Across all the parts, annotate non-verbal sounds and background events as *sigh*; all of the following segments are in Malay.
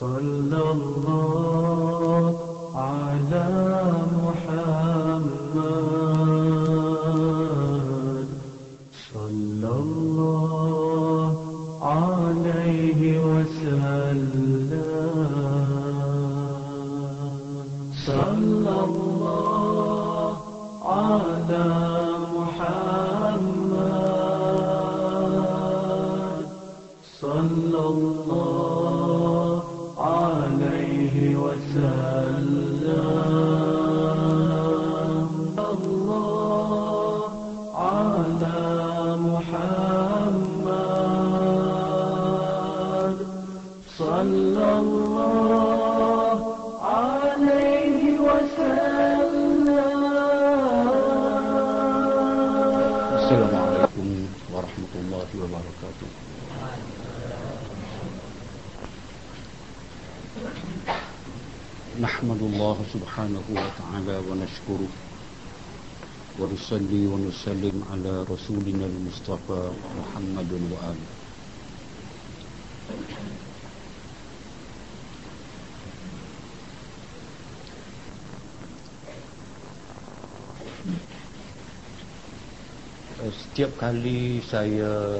صلى الله ونصلي ونسلم على رسولنا المصطفى محمد وآله Eh, Setiap kali saya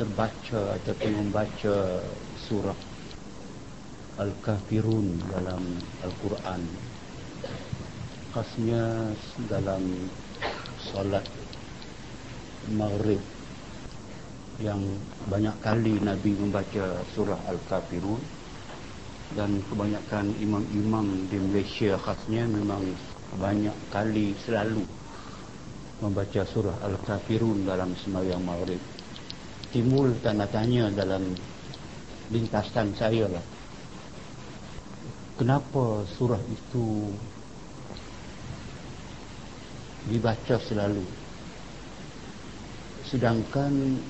terbaca ataupun membaca surah Al-Kafirun dalam Al-Quran khasnya dalam solat Maghrib. Yang banyak kali Nabi membaca surah Al-Kafirun. Dan kebanyakan imam-imam di Malaysia khasnya memang banyak kali selalu membaca surah Al-Kafirun dalam sembahyang Maghrib. Timbul tanda tanya dalam lintasan saya lah. Kenapa surah itu dibaca selalu. Sedangkan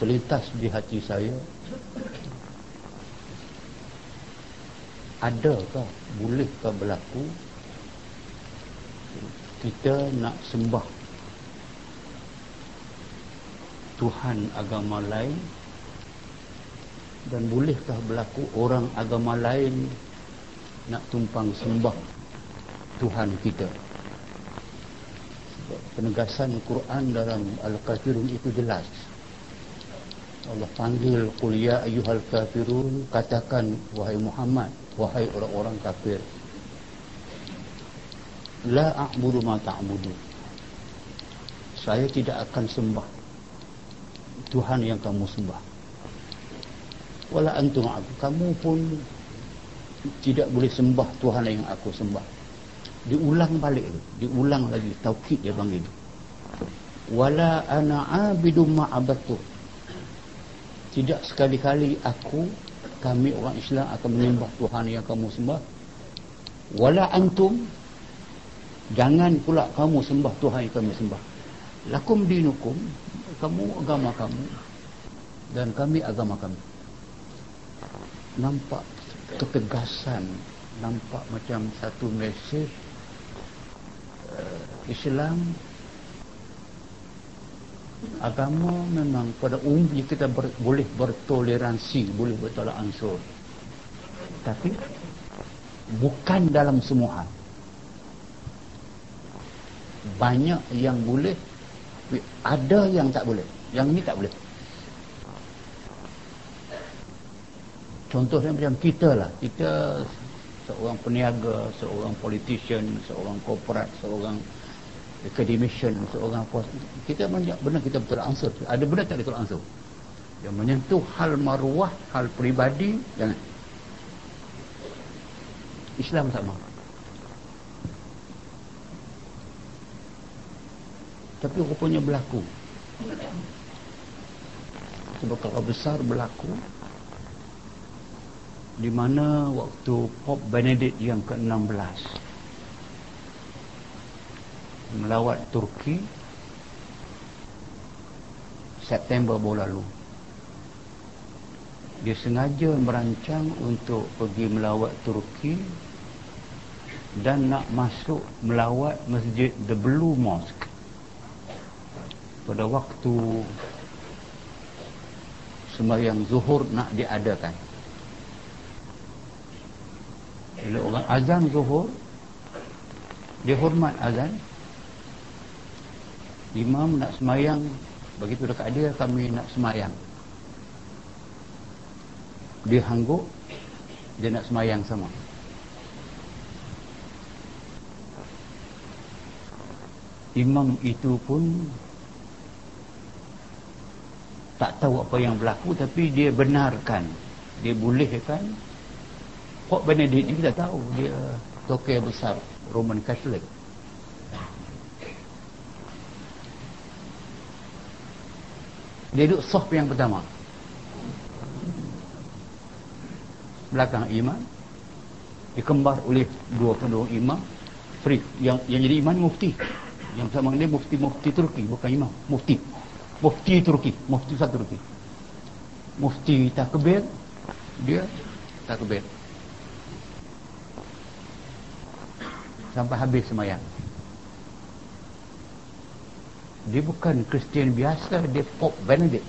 terlintas di hati saya adakah bolehkah berlaku kita nak sembah Tuhan agama lain? Dan bolehkah berlaku orang agama lain nak tumpang sembah Tuhan kita penegasan Quran dalam Al-Kafirun itu jelas. Allah panggil Qul ya ayyuhal kafirun katakan wahai Muhammad wahai orang-orang kafir La a'budu ma ta'budu Saya tidak akan sembah Tuhan yang kamu sembah. Wala antum Kamu pun Tidak boleh sembah Tuhan yang aku sembah Diulang balik tu. Diulang lagi. Taukid dia panggil Wala ana abidu ma'abatu. Tidak sekali-kali aku Kami orang Islam akan menyembah Tuhan yang kamu sembah. Wala antum Jangan pula kamu sembah Tuhan yang kami sembah. Lakum dinukum, kamu agama kamu dan kami agama kami. Nampak ketegasan, nampak macam satu mesej Islam agama memang pada umumnya kita ber, boleh bertoleransi, boleh bertolak ansur. Tapi bukan dalam semua hal banyak yang boleh ada yang tak boleh yang ni tak boleh contohnya macam kita lah kita seorang peniaga seorang politician seorang korporat seorang academician seorang pos kita banyak benar kita betul ansur ada benar tak betul ansur yang menyentuh hal maruah hal peribadi jangan. Islam sama tapi rupanya berlaku. Sebab kalau besar berlaku di mana waktu Pop Benedict yang ke-16? Melawat Turki September baru lalu. Dia sengaja merancang untuk pergi melawat Turki dan nak masuk melawat masjid The Blue Mosque. Pada waktu sembahyang zuhur nak diadakan bila orang. Azan zuhur. Dia hormat azan. Imam nak semayang. Begitu dekat dia kami nak semayang. Dia hangguk. Dia nak semayang sama. Imam itu pun tak tahu apa yang berlaku tapi dia benarkan. Dia bolehkan Pope Benedict ni kita tahu. Dia tokoh besar Roman Catholic. Dia duduk soft yang pertama. Belakang imam dikembar oleh dua penduduk imam Frik yang yang jadi imam mufti. Yang sama dia mufti mufti Turki bukan imam mufti. Mufti Turki mufti satu Turki. Mufti takbir dia takbir sampai habis semayang. Dia bukan Kristian biasa dia Pope Benedict.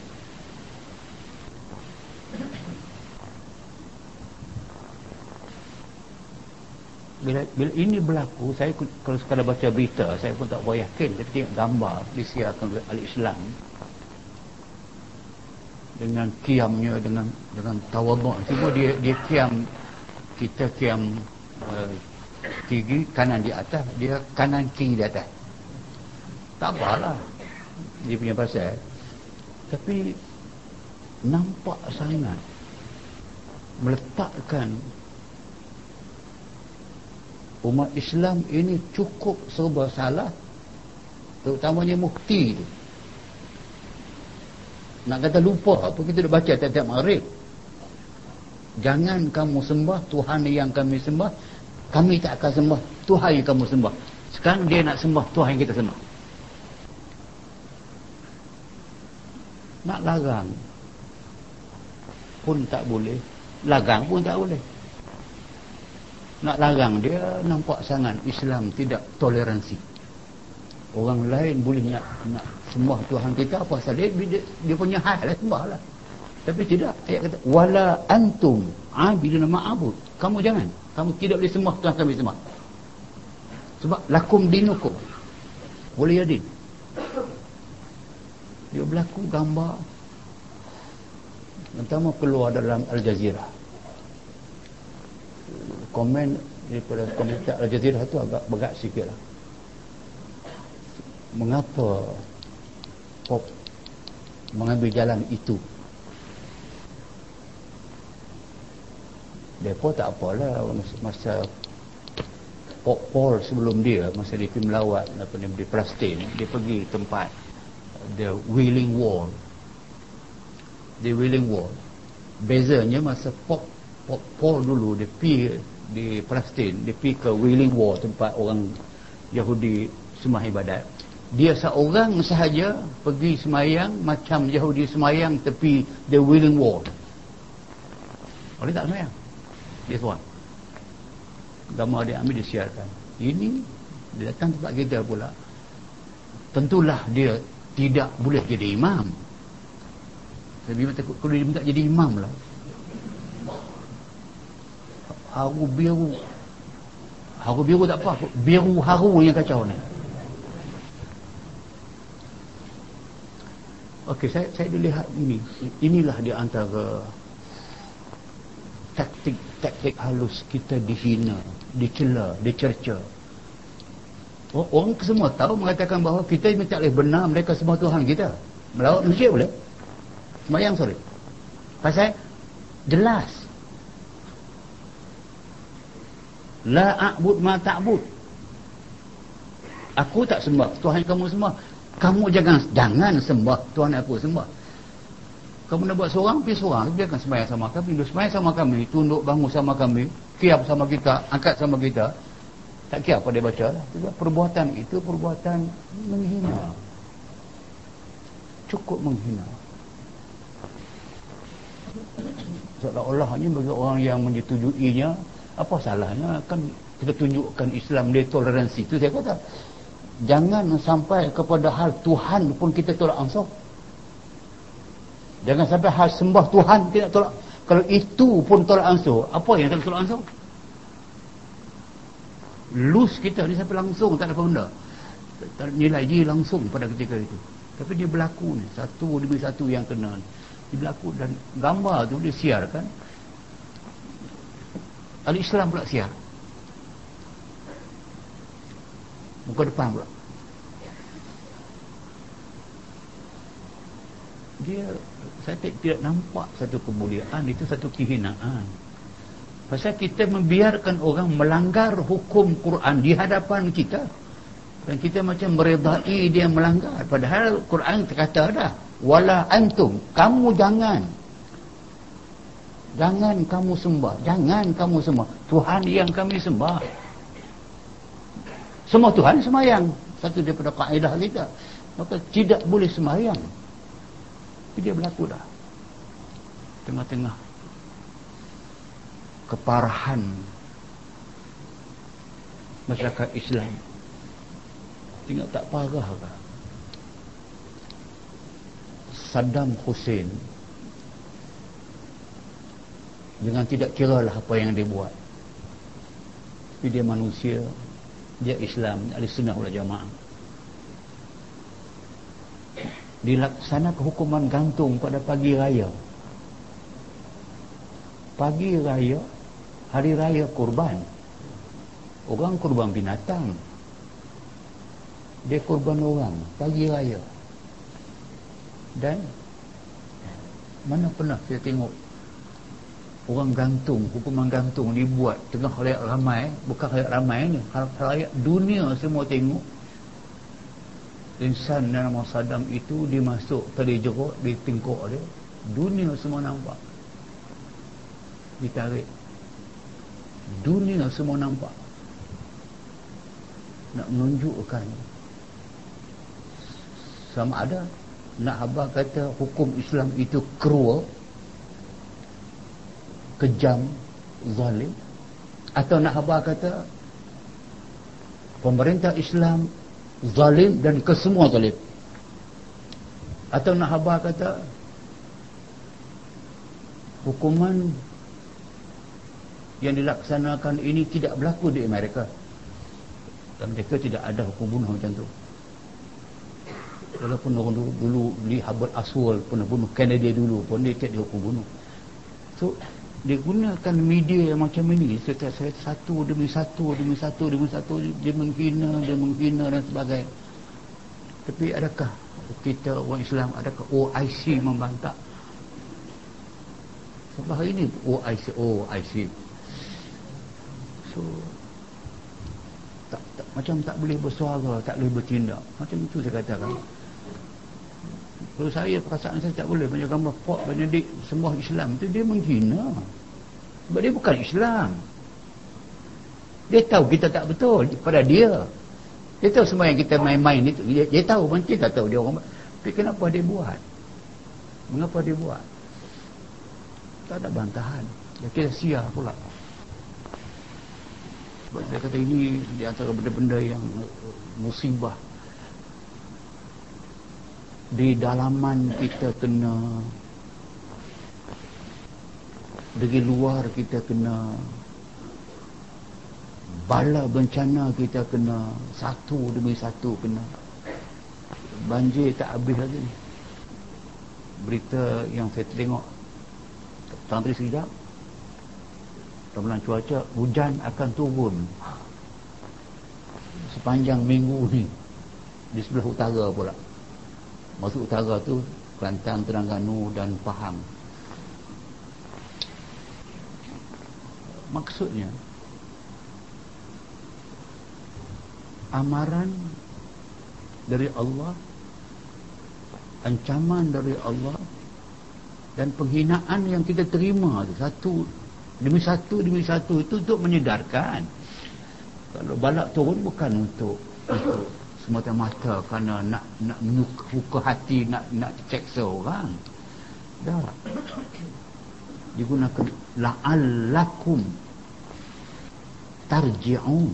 Bila, bila ini berlaku saya kalau sekadar baca berita saya pun tak boleh yakin. Saya tengok gambar disiarkan oleh al-Islam dengan kiamnya dengan dengan tawaduk. Semua dia dia kiam kita kiam uh, kiri kanan di atas dia kanan kiri di atas. Tak apalah. Dia punya pasal. Tapi nampak sangat meletakkan umat Islam ini cukup serba salah terutamanya mukti tu. Nak kata lupa apa kita dah baca tiap-tiap maghrib jangan kamu sembah Tuhan yang kami sembah kami tak akan sembah Tuhan yang kamu sembah. Sekarang dia nak sembah Tuhan yang kita sembah. Nak larang pun tak boleh larang pun tak boleh. Nak larang dia nampak sangat Islam tidak toleransi. Orang lain boleh nak, nak sembah Tuhan kita apa pasal dia, dia, dia punya hal lah sembah lah. Tapi tidak ayat kata wala antum abiduna ma'abud. Kamu jangan kamu tidak boleh sembah Tuhan kami sembah sebab lakum dinukum. Boleh jadi dia berlaku gambar pertama keluar dalam Al Jazeera. Komen daripada komentar Al Jazeera tu agak berat sikit lah. Mengapa pop mengambil jalan itu mereka tak apalah masa, Pop Paul sebelum dia masa dia pergi melawat apa ni di Palestin dia pergi tempat the Wailing Wall. The Wailing Wall. Bezanya masa Pop, Pop Paul dulu dia pergi di Palestin dia pergi ke Wailing Wall tempat orang Yahudi semua ibadat. Dia seorang sahaja pergi semayang macam Yahudi semayang tepi the Wailing Wall. Boleh tak semayang dia seorang gambar dia ambil disiarkan ini dia datang tempat kita pula. Tentulah dia tidak boleh jadi imam. Bimbang takut kalau dia minta jadi imam lah. Haru biru. Haru biru tak apa. Biru haru yang kacau ni. Okey, saya saya lihat ini. Inilah di antara taktik-taktik halus kita dihina, dicela, dicerca. Orang semua tahu mengatakan bahawa kita tak boleh benar mereka semua Tuhan kita. Melawat masjid boleh. Semayang sorry. Pasal jelas. La a'bud ma ta'bud. Aku tak sembah Tuhan kamu semua. Kamu jangan jangan sembah Tuhan aku sembah. Kamu nak buat seorang, pergi seorang. Dia akan sembahyang sama kami. Dia sembahyang sama kami. Tunduk bangun sama kami. Kiam sama kita. Angkat sama kita. Tak kira apa dia baca lah. Perbuatan itu perbuatan menghina. Cukup menghina. Seolah-olahnya bagi orang yang menyetujuinya. Apa salahnya? Kan kita tunjukkan Islam dia toleransi. Itu saya kata. Jangan sampai kepada hal Tuhan pun kita tolak ansur. Jangan sampai hal sembah Tuhan tidak tolak. Kalau itu pun tolak ansur, apa yang tolak ansur? lose kita ni sampai langsung tak ada benda. Nilai dia langsung pada ketika itu. Tapi dia berlaku ni satu demi satu yang kena ni. Dia berlaku dan gambar tu dia siarkan. Al-Islam pula siar. Muka depan pula. Dia saya tidak nampak satu kemuliaan itu satu kehinaan. Pasal kita membiarkan orang melanggar hukum Quran di hadapan kita. Dan kita macam meredai dia melanggar. Padahal Quran terkata dah wala antum kamu jangan. Jangan kamu sembah jangan kamu sembah. Tuhan yang kami sembah. Semua Tuhan semayang. Satu daripada kaedah kita. Maka tidak boleh semayang tapi dia berlaku dah. Tengah-tengah keparahan masyarakat Islam. Tengok tak parah ke? Saddam Hussein dengan tidak kira lah apa yang dia buat. Tapi dia manusia, dia Islam, ahli sunnah wal jamaah dilaksanakan hukuman gantung pada pagi raya. Pagi raya hari raya kurban. Orang kurban binatang. Dia kurban orang pagi raya. Dan mana pernah saya tengok orang gantung hukuman gantung dibuat tengah rakyat ramai bukan rakyat ramai ni rakyat dunia semua tengok insan yang nama Saddam itu dimasuk tadi jeruk di tingkuk dia. Dunia semua nampak. Ditarik. Dunia semua nampak. Nak menunjukkan sama ada. Nak habang kata hukum Islam itu cruel kejam zalim. Atau nak habang kata pemerintah Islam zalim dan kesemua zalim. Atau nak habar kata hukuman yang dilaksanakan ini tidak berlaku di Amerika. Dan mereka tidak ada hukum bunuh macam tu. Walaupun orang dulu, dulu di Hubbard Aswell pernah bunuh Kennedy dulu pun dia tidak dihukum bunuh. So dia gunakan media yang macam ini. Setiap satu demi satu demi satu demi satu. Dia menghina dia menghina dan sebagainya. Tapi adakah kita orang Islam adakah OIC membantah? Sebab hari ini OIC OIC so tak, tak, macam tak boleh bersuara tak boleh bertindak. Macam itu saya katakan kalau saya perasaan saya tak boleh banyak gambar Port Benedict semua Islam itu dia menghina. Sebab dia bukan Islam. Dia tahu kita tak betul pada dia. Dia tahu semua yang kita main-main itu. Dia, dia tahu pun kita tahu dia orang. Tapi kenapa dia buat? Mengapa dia buat? Tak ada bantahan. Dia kira sia pula. Sebab saya kata ini di antara benda-benda yang musibah di dalaman kita kena. Dari luar kita kena. Bala bencana kita kena. Satu demi satu kena. Banjir tak habis lagi berita yang saya tengok tadi sekejap. Ramalan cuaca hujan akan turun. Sepanjang minggu ni. Di sebelah utara pula Masuk utara tu Kelantan, Terengganu dan Pahang. Maksudnya Amaran Dari Allah Ancaman dari Allah Dan penghinaan yang kita terima tu Satu Demi satu demi satu itu untuk menyedarkan. Kalau balak turun bukan untuk Untuk semata-mata kerana nak nak menyuka hati nak nak ceksa orang dah. Digunakan la'allakum tarji'un.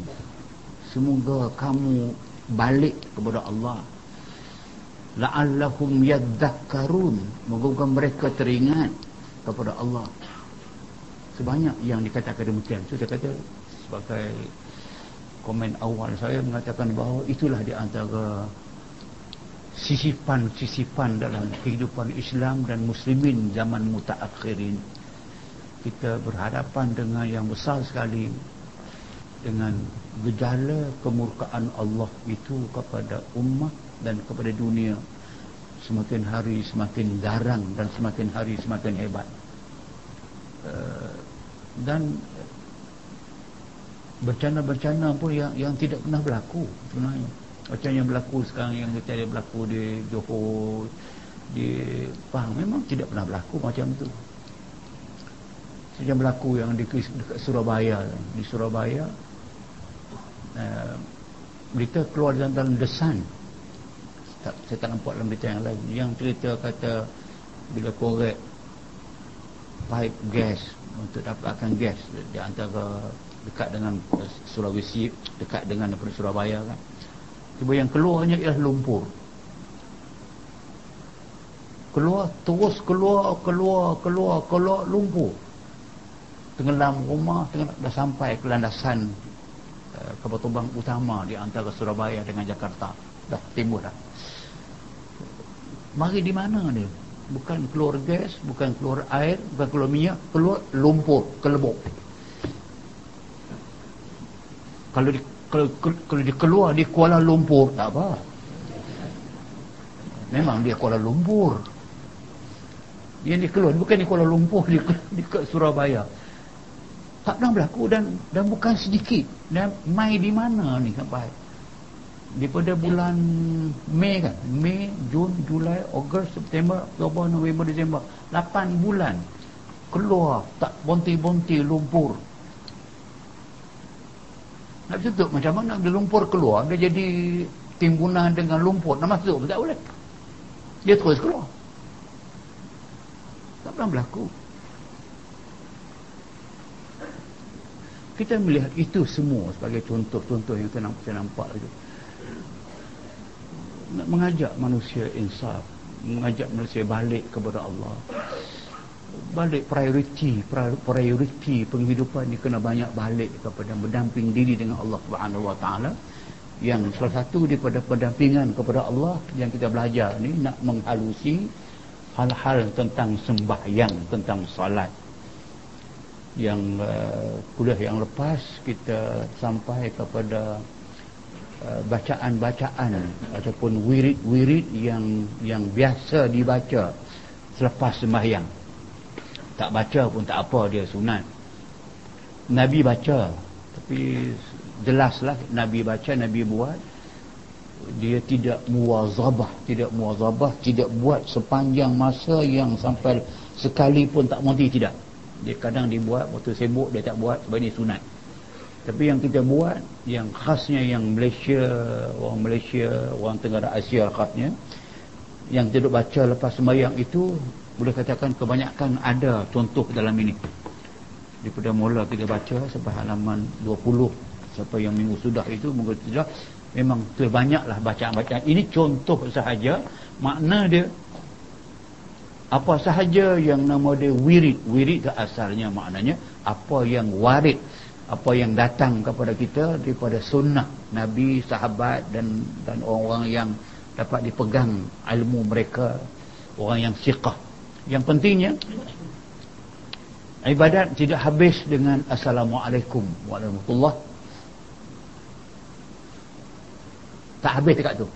Semoga kamu balik kepada Allah. La'allahum yadzakkarun moga mereka teringat kepada Allah. Sebanyak yang dikatakan demikian. So saya kata sebagai komen awal. Saya mengatakan bahawa itulah di antara sisipan-sisipan dalam kehidupan Islam dan Muslimin zaman mutaakhirin. Kita berhadapan dengan yang besar sekali dengan gejala kemurkaan Allah itu kepada umat dan kepada dunia. Semakin hari semakin garang dan semakin hari semakin hebat. Uh, dan bencana-bencana pun yang yang tidak pernah berlaku sebenarnya. Macam yang berlaku sekarang yang kita ada berlaku di Johor di Pahang memang tidak pernah berlaku macam tu. Macam berlaku yang di dekat Surabaya di Surabaya uh, berita keluar dalam, dalam The Sun. Tak, saya tak nampak dalam berita yang lain. Yang cerita kata bila korek pipe gas untuk dapatkan gas di antara dekat dengan Sulawesi dekat dengan Surabaya kan. Tiba yang keluarnya ialah lumpur. Keluar terus keluar keluar keluar keluar lumpur. Tenggelam rumah tenggelam, dah sampai ke landasan uh, kapal terbang utama di antara Surabaya dengan Jakarta. Dah timbul dah. Mari di mana dia? Bukan keluar gas bukan keluar air bukan keluar minyak keluar lumpur kelebuk kalau di, kalau, kalau dia keluar di Kuala Lumpur. Tak apa. Memang dia Kuala Lumpur. Dia ni keluar. Bukan di Kuala Lumpur *laughs* di, di Surabaya. Tak pernah berlaku dan dan bukan sedikit. Dan mai di mana ni sampai daripada bulan Mei kan? Mei, Jun, Julai, Ogos, September, Oktober, November, Disember 8 bulan keluar tak bonti-bonti lumpur nak tutup macam mana dia lumpur keluar dia jadi timbunan dengan lumpur. Nak masuk tak boleh. Dia terus keluar. Tak pernah berlaku. Kita melihat itu semua sebagai contoh-contoh yang kita nampak, nampak itu. Nak mengajak manusia insaf mengajak manusia balik kepada Allah balik prioriti prioriti penghidupan ni kena banyak balik kepada berdamping diri dengan Allah Subhanahu Wa Taala. Yang salah satu daripada pendampingan kepada Allah yang kita belajar ni nak menghalusi hal-hal tentang sembahyang tentang salat yang uh, kuliah yang lepas kita sampai kepada uh, bacaan-bacaan ataupun wirid-wirid yang yang biasa dibaca selepas sembahyang tak baca pun tak apa dia sunat. Nabi baca. Tapi jelaslah Nabi baca Nabi buat. Dia tidak muwazabah tidak muwazabah tidak buat sepanjang masa yang sampai sekali pun tak mati tidak. Dia kadang dibuat waktu sibuk dia tak buat sebab ini sunat. Tapi yang kita buat yang khasnya yang Malaysia orang Malaysia orang Tenggara Asia khasnya yang tidak baca lepas sembahyang itu boleh katakan kebanyakan ada contoh dalam ini. Daripada mula kita baca sampai halaman 20 sampai yang minggu sudah itu minggu sudah memang terbanyaklah bacaan-bacaan. Ini contoh sahaja makna dia apa sahaja yang nama dia wirid. Wirid itu asalnya maknanya apa yang warid apa yang datang kepada kita daripada sunnah Nabi, sahabat dan dan orang-orang yang dapat dipegang ilmu mereka orang yang siqah yang pentingnya ibadat tidak habis dengan assalamualaikum warahmatullah. Tak habis dekat tu.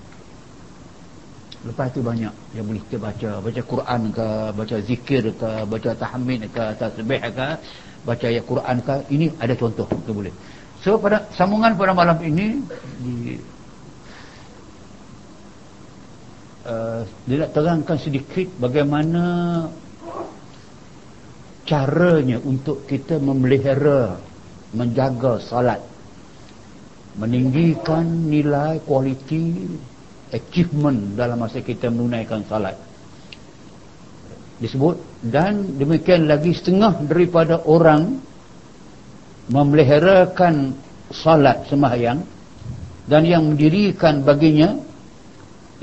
Lepas tu banyak yang boleh kita baca. Baca Quran ke baca zikir ke baca tahmid ke tasbih ke baca ayat Quran ke. Ini ada contoh kita boleh. So pada sambungan pada malam ini di Uh, dia nak terangkan sedikit bagaimana caranya untuk kita memelihara menjaga salat meninggikan nilai kualiti achievement dalam masa kita menunaikan salat disebut dan demikian lagi setengah daripada orang memeliharakan salat sembahyang dan yang mendirikan baginya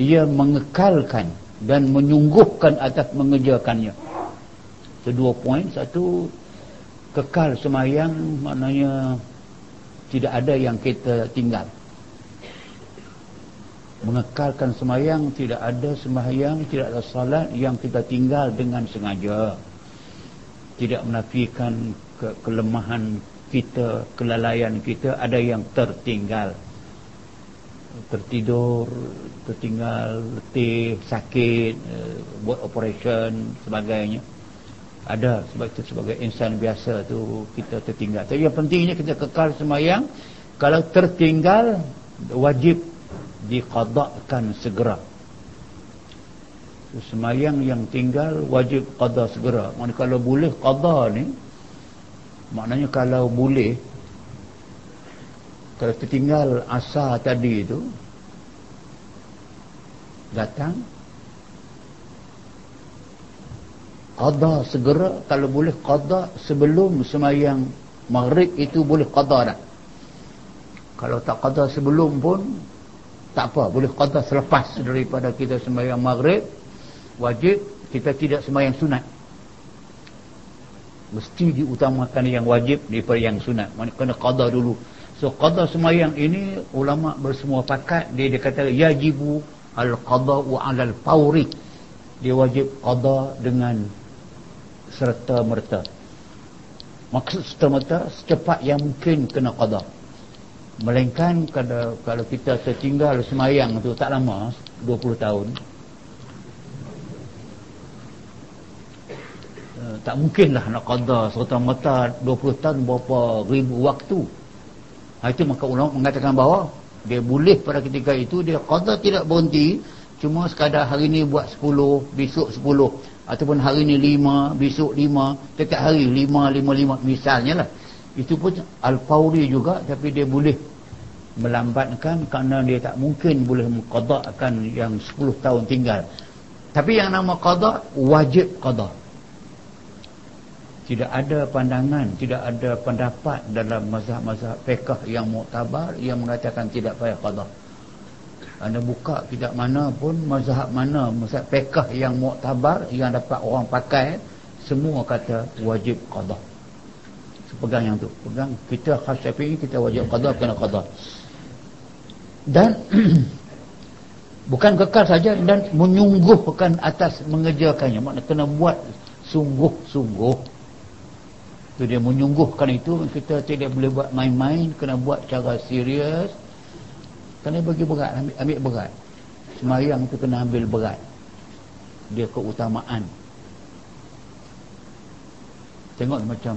ia mengekalkan dan menyungguhkan atas mengerjakannya. Kedua poin. Satu kekal semayang maknanya tidak ada yang kita tinggal. Mengekalkan semayang tidak ada semayang tidak ada salat yang kita tinggal dengan sengaja. Tidak menafikan ke kelemahan kita kelalaian kita ada yang tertinggal tertidur tertinggal letih sakit uh, buat operation sebagainya. Ada sebab itu sebagai insan biasa tu kita tertinggal. Tapi yang pentingnya kita kekal semayang kalau tertinggal wajib diqadakkan segera. Semayang yang tinggal wajib qada segera. Maknanya kalau boleh qada ni maknanya kalau boleh kalau tertinggal asar tadi itu datang qada segera kalau boleh qada sebelum semayang maghrib itu boleh qada dah. Kalau tak qada sebelum pun tak apa boleh qada selepas daripada kita sembahyang maghrib wajib kita tidak sembahyang sunat. Mesti diutamakan yang wajib daripada yang sunat. Kena qada dulu so qada sembahyang ini ulama bersemua pakat. Dia dia kata yajibu al qada'u 'ala al fawri. Dia wajib qada dengan serta merta maksud serta merta secepat yang mungkin kena qada Melainkan kalau, kalau kita tertinggal semayang tu tak lama 20 tahun uh, Tak mungkinlah nak qadar serta-merta 20 tahun berapa ribu waktu Itu maka ulama mengatakan bahawa Dia boleh pada ketika itu dia qadar tidak berhenti Cuma sekadar hari ni buat 10 Besok 10 Ataupun hari ni 5 Besok 5 Setiap hari 5 5 5 Misalnya lah. Itu pun al-fawri juga tapi dia boleh melambatkan kerana dia tak mungkin boleh mengqadakkan yang 10 tahun tinggal. Tapi yang nama qada wajib qada tidak ada pandangan tidak ada pendapat dalam mazhab-mazhab fiqh yang muktabar yang mengatakan tidak payah qada anda buka kitab mana pun mazhab mana mazhab fiqh yang muktabar yang dapat orang pakai semua kata wajib qada pegang yang tu. Pegang. Kita khas syafi'i kita wajib qada kena qada dan *clears throat* bukan kekal saja dan menyungguhkan atas mengerjakannya. Makna kena buat sungguh-sungguh tu dia menyungguhkan itu kita tidak boleh buat main-main kena buat cara serius. Kena bagi berat ambil, ambil berat. Semayang tu kena ambil berat. Dia keutamaan. Tengok macam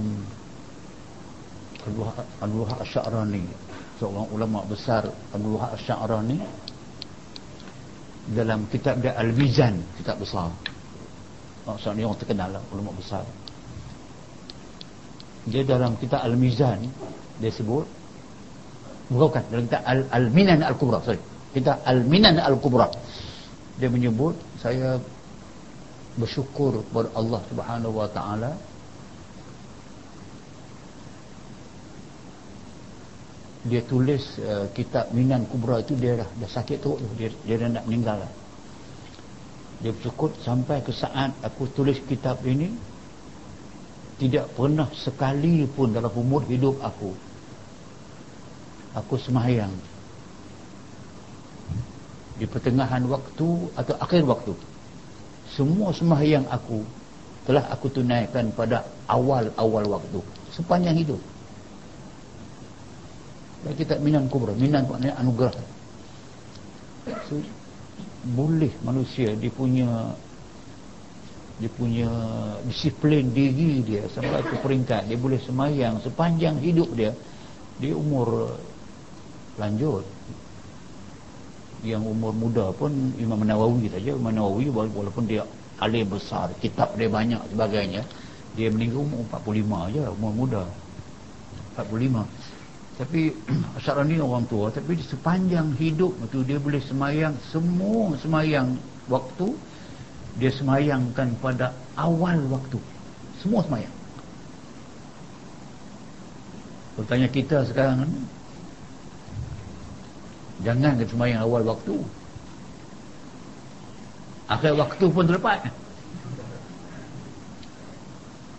Al-Wahab Asy'arani seorang ulama besar Abdul Wahab Asy'arani dalam kitab dia Al-Mizan kitab besar. Maksudnya orang terkenal lah ulama besar dia dalam kitab Al-Mizan dia sebut bukan dalam kitab Al-Minan Al-Kubra sorry kitab Al-Minan Al-Kubra dia menyebut saya bersyukur kepada Allah Subhanahu wa taala dia tulis uh, kitab Minan Kubra itu dia dah, dah sakit teruk tu dia, dia dah nak meninggal lah. dia bersyukur sampai ke saat aku tulis kitab ini tidak pernah sekali pun dalam umur hidup aku aku semayang di pertengahan waktu atau akhir waktu. Semua semayang aku telah aku tunaikan pada awal-awal waktu sepanjang hidup. Dan kita minan kubra minan maknanya anugerah. So, boleh manusia dia punya dia punya disiplin diri dia sampai ke peringkat. Dia boleh semayang sepanjang hidup dia dia umur lanjut. Yang umur muda pun Imam Nawawi saja. Imam Nawawi walaupun dia alim besar kitab dia banyak sebagainya dia meninggal umur 45 aja umur muda. 45 tapi *clears throat* Asyarani orang tua tapi sepanjang hidup itu dia boleh semayang semua semayang waktu dia semayangkan pada awal waktu. Semua semayang. Bertanya kita sekarang jangan kita semayang awal waktu. Akhir waktu pun terlepas.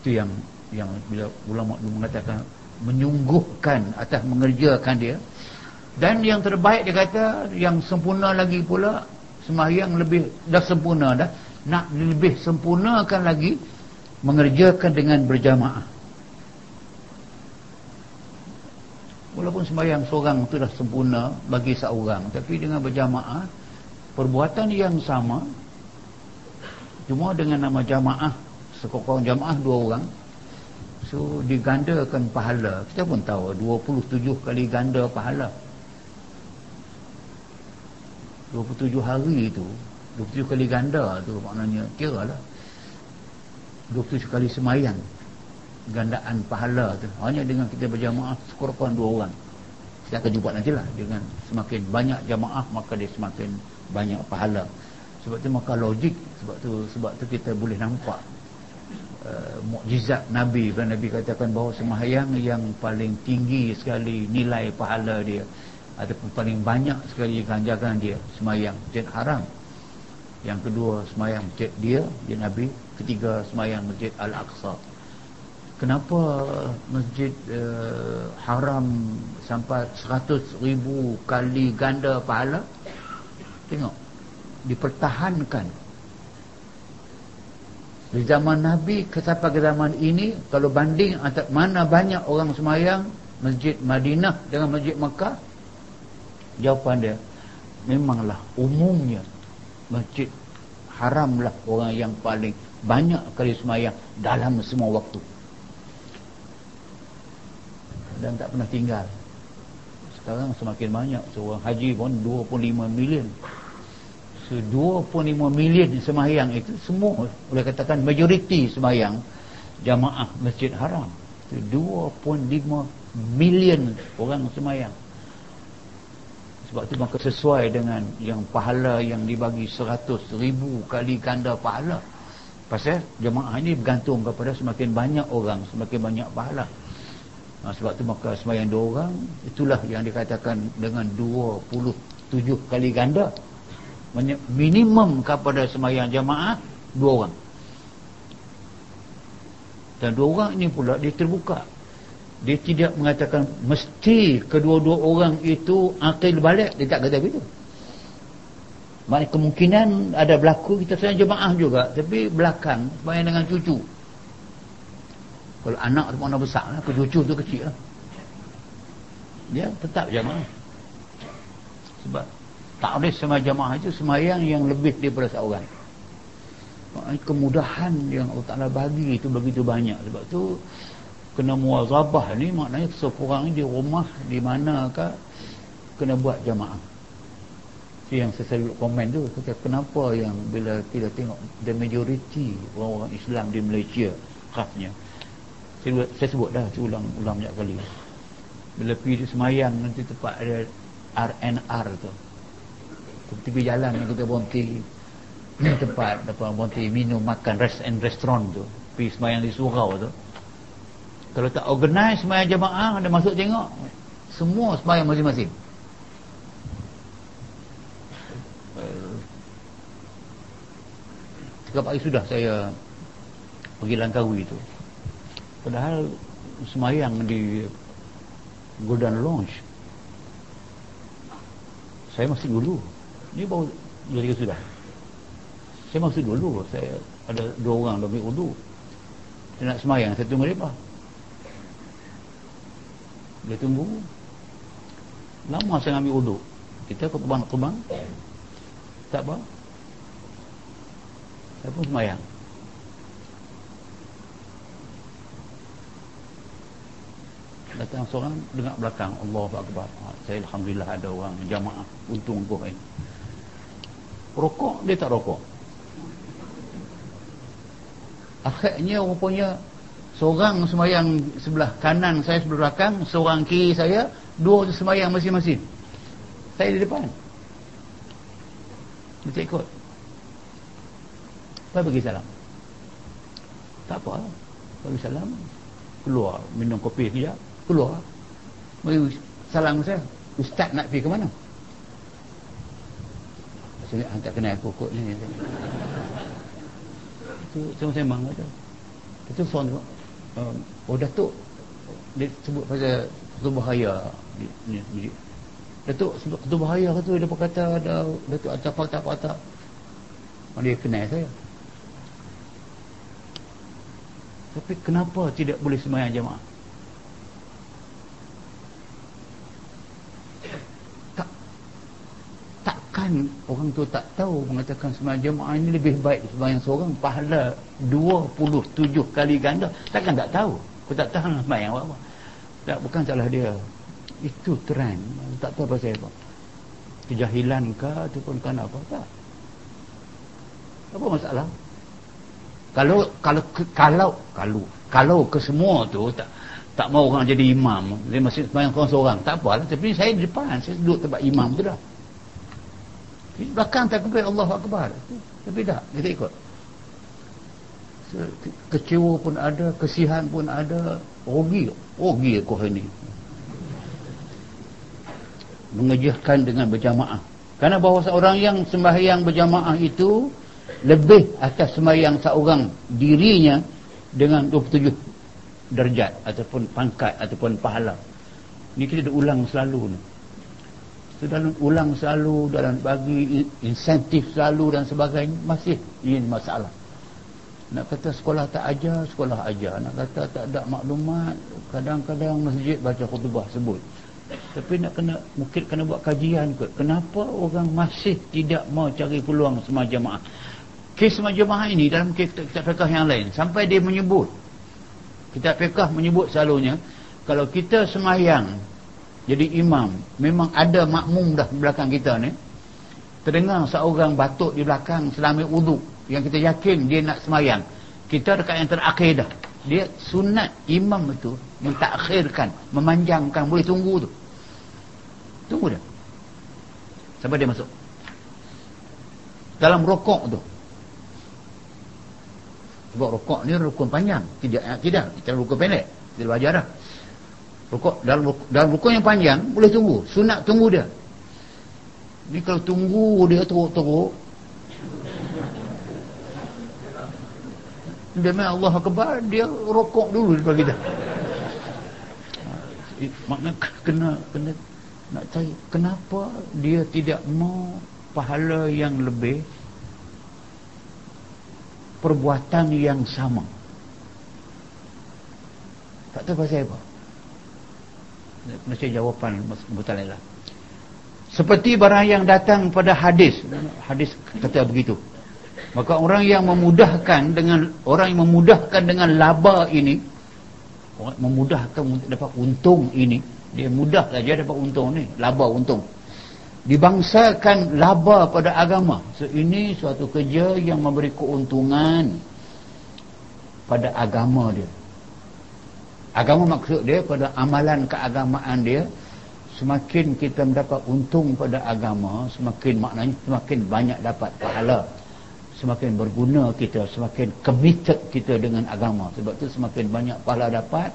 Itu yang yang bila ulama mengatakan menyungguhkan atas mengerjakan dia. Dan yang terbaik dia kata yang sempurna lagi pula sembahyang lebih dah sempurna dah nak lebih sempurnakan lagi mengerjakan dengan berjamaah. Walaupun sembahyang seorang itu dah sempurna bagi seorang tapi dengan berjamaah perbuatan yang sama cuma dengan nama jamaah sekokong jamaah dua orang so digandakan pahala. Kita pun tahu 27 kali ganda pahala. 27 hari itu 27 kali ganda tu maknanya kira lah 27 kali semayang gandaan pahala tu. Hanya dengan kita berjamaah sekurang dua orang. Kita akan jumpa nantilah dengan semakin banyak jamaah maka dia semakin banyak pahala. Sebab tu maka logik sebab tu sebab tu kita boleh nampak uh, mukjizat Nabi. Kerana Nabi katakan bahawa semayang yang paling tinggi sekali nilai pahala dia ataupun paling banyak sekali ganjaran dia semayang. Masjid haram yang kedua semayang masjid dia dia Nabi. Ketiga semayang masjid Al-Aqsa. Kenapa masjid uh, haram sampai 100 ribu kali ganda pahala? Tengok dipertahankan. Di zaman Nabi ke sampai ke zaman ini kalau banding antara mana banyak orang semayang masjid Madinah dengan masjid Makkah jawapan dia memanglah umumnya masjid haramlah orang yang paling banyak kali semayang dalam semua waktu. Dan tak pernah tinggal. Sekarang semakin banyak. Seorang haji pun 25 million. So 25 million semayang itu semua boleh katakan majoriti semayang jamaah masjid haram. 25 million orang semayang sebab tu maka sesuai dengan yang pahala yang dibagi seratus ribu kali ganda pahala. Pasal jemaah ini bergantung kepada semakin banyak orang semakin banyak pahala. Ha, sebab tu maka semayang dua orang itulah yang dikatakan dengan dua puluh tujuh kali ganda. Minimum kepada semayang jemaah dua orang. Dan dua orang ini pula dia terbuka dia tidak mengatakan mesti kedua-dua orang itu akil balik. Dia tak kata begitu. Maknanya kemungkinan ada berlaku kita sayang jemaah juga. Tapi belakang semayang dengan cucu. Kalau anak tu mana besar lah cucu tu kecil lah. Dia tetap jemaah. Sebab tak boleh semayang jemaah itu semayang yang lebih daripada seorang. Kemudahan yang Allah Ta'ala bagi itu begitu banyak. Sebab tu kena muazabah ni maknanya seorang di rumah di manakah kena buat jamaah. Itu yang saya selalu komen tu. Kenapa yang bila kita tengok the majority orang-orang Islam di Malaysia khasnya? Saya, saya sebut dah saya ulang ulang banyak kali. Bila pergi semayang nanti tempat ada RNR tu. Tepi jalan yang kita berhenti. Tempat depan berhenti minum makan rest and restaurant tu. Pergi semayang di surau tu kalau tak organize semayang jemaah ada masuk tengok semua semayang masing-masing. Tiga pagi sudah saya pergi Langkawi itu padahal semayang di Golden Lounge saya masih dulu. Ni baru dua tiga sudah. Saya masih dulu. Saya ada dua orang lebih udu. Saya nak semayang saya tunggu mereka dia tunggu? Lama saya ambil uduk. Kita ke kebang kebang tak apa saya pun semayang. Datang seorang dengar belakang. Allah Akbar. Saya Alhamdulillah ada orang jamaah. Untung kau ini rokok dia tak rokok. Akhirnya rupanya seorang semayang sebelah kanan saya sebelah belakang seorang kiri saya dua semayang masing-masing. Saya di depan. Dia ikut. Saya bagi salam. Tak apa. Bagi salam. Keluar minum kopi sekejap. Keluar. Bagi salam saya. Ustaz nak pergi ke mana? Saya tak kenal pokok ni. Itu sama-sama itu itu soal um, oh Datuk dia sebut pasal ketua bahaya ni, ni. Datuk sebut ketua bahaya tu? Dia berkata ada Datuk atas patah-patah dia kenal saya. Tapi kenapa tidak boleh semayang jemaah tak takkan orang tu tak tahu mengatakan semayang jemaah ini lebih baik semayang seorang pahala 27 kali ganda. Takkan tak tahu. Aku tak tahu semayang apa-apa. Tak bukan salah dia. Itu trend. Tak tahu pasal apa. Kejahilan ke ataupun kan apa tak apa masalah. Kalau kalau kalau kalau kalau ke semua tu tak tak mau orang jadi imam. Dia masih sembahyang seorang. Seorang tak apalah tapi saya di depan saya duduk tempat imam tu dah belakang tak kembali Allah Akbar. Tapi tak kita ikut. Kecewa pun ada kesihan pun ada. Rugi rugi aku hari ni. Mengejahkan dengan berjamaah. Kerana bahawa seorang yang sembahyang berjamaah itu lebih atas semayang seorang dirinya dengan 27 derajat ataupun pangkat ataupun pahala. Ni kita ulang selalu ni sudah ulang selalu dalam bagi insentif selalu dan sebagainya masih ini masalah. Nak kata sekolah tak ajar sekolah ajar. Nak kata tak ada maklumat kadang-kadang masjid baca khutbah sebut. Tapi nak kena mungkin kena buat kajian kot. Kenapa orang masih tidak mau cari peluang semajamaah kes majemah ini dalam kitab fiqah yang lain sampai dia menyebut. Kitab fiqah menyebut selalunya kalau kita semayang jadi imam memang ada makmum dah belakang kita ni. Terdengar seorang batuk di belakang selama wuduk yang kita yakin dia nak semayang. Kita dekat yang terakhir dah dia sunat imam itu mentakhirkan memanjangkan boleh tunggu tu. Tunggu dah. Sampai dia masuk. Dalam rokok tu. Sebab rokok ni rukun panjang. Tidak tidak. Kita rukun pendek. Kita belajar dah rokok dalam dalam rukun yang panjang boleh tunggu. Sunat tunggu dia. Ni kalau tunggu dia teruk-teruk. Dia main Allah Akbar dia rokok dulu depan kita makna kena kena nak cari kenapa dia tidak mau pahala yang lebih? Perbuatan yang sama. Tak tahu pasal apa mesti jawapan mutalilah seperti barang yang datang pada hadis. Hadis kata begitu. Maka orang yang memudahkan dengan orang yang memudahkan dengan laba ini memudahkan untuk dapat untung ini dia mudah saja dapat untung ni laba untung. Dibangsakan laba pada agama. So, ini suatu kerja yang memberi keuntungan pada agama dia agama maksud dia pada amalan keagamaan dia semakin kita mendapat untung pada agama semakin maknanya semakin banyak dapat pahala. Semakin berguna kita semakin committed kita dengan agama. Sebab tu semakin banyak pahala dapat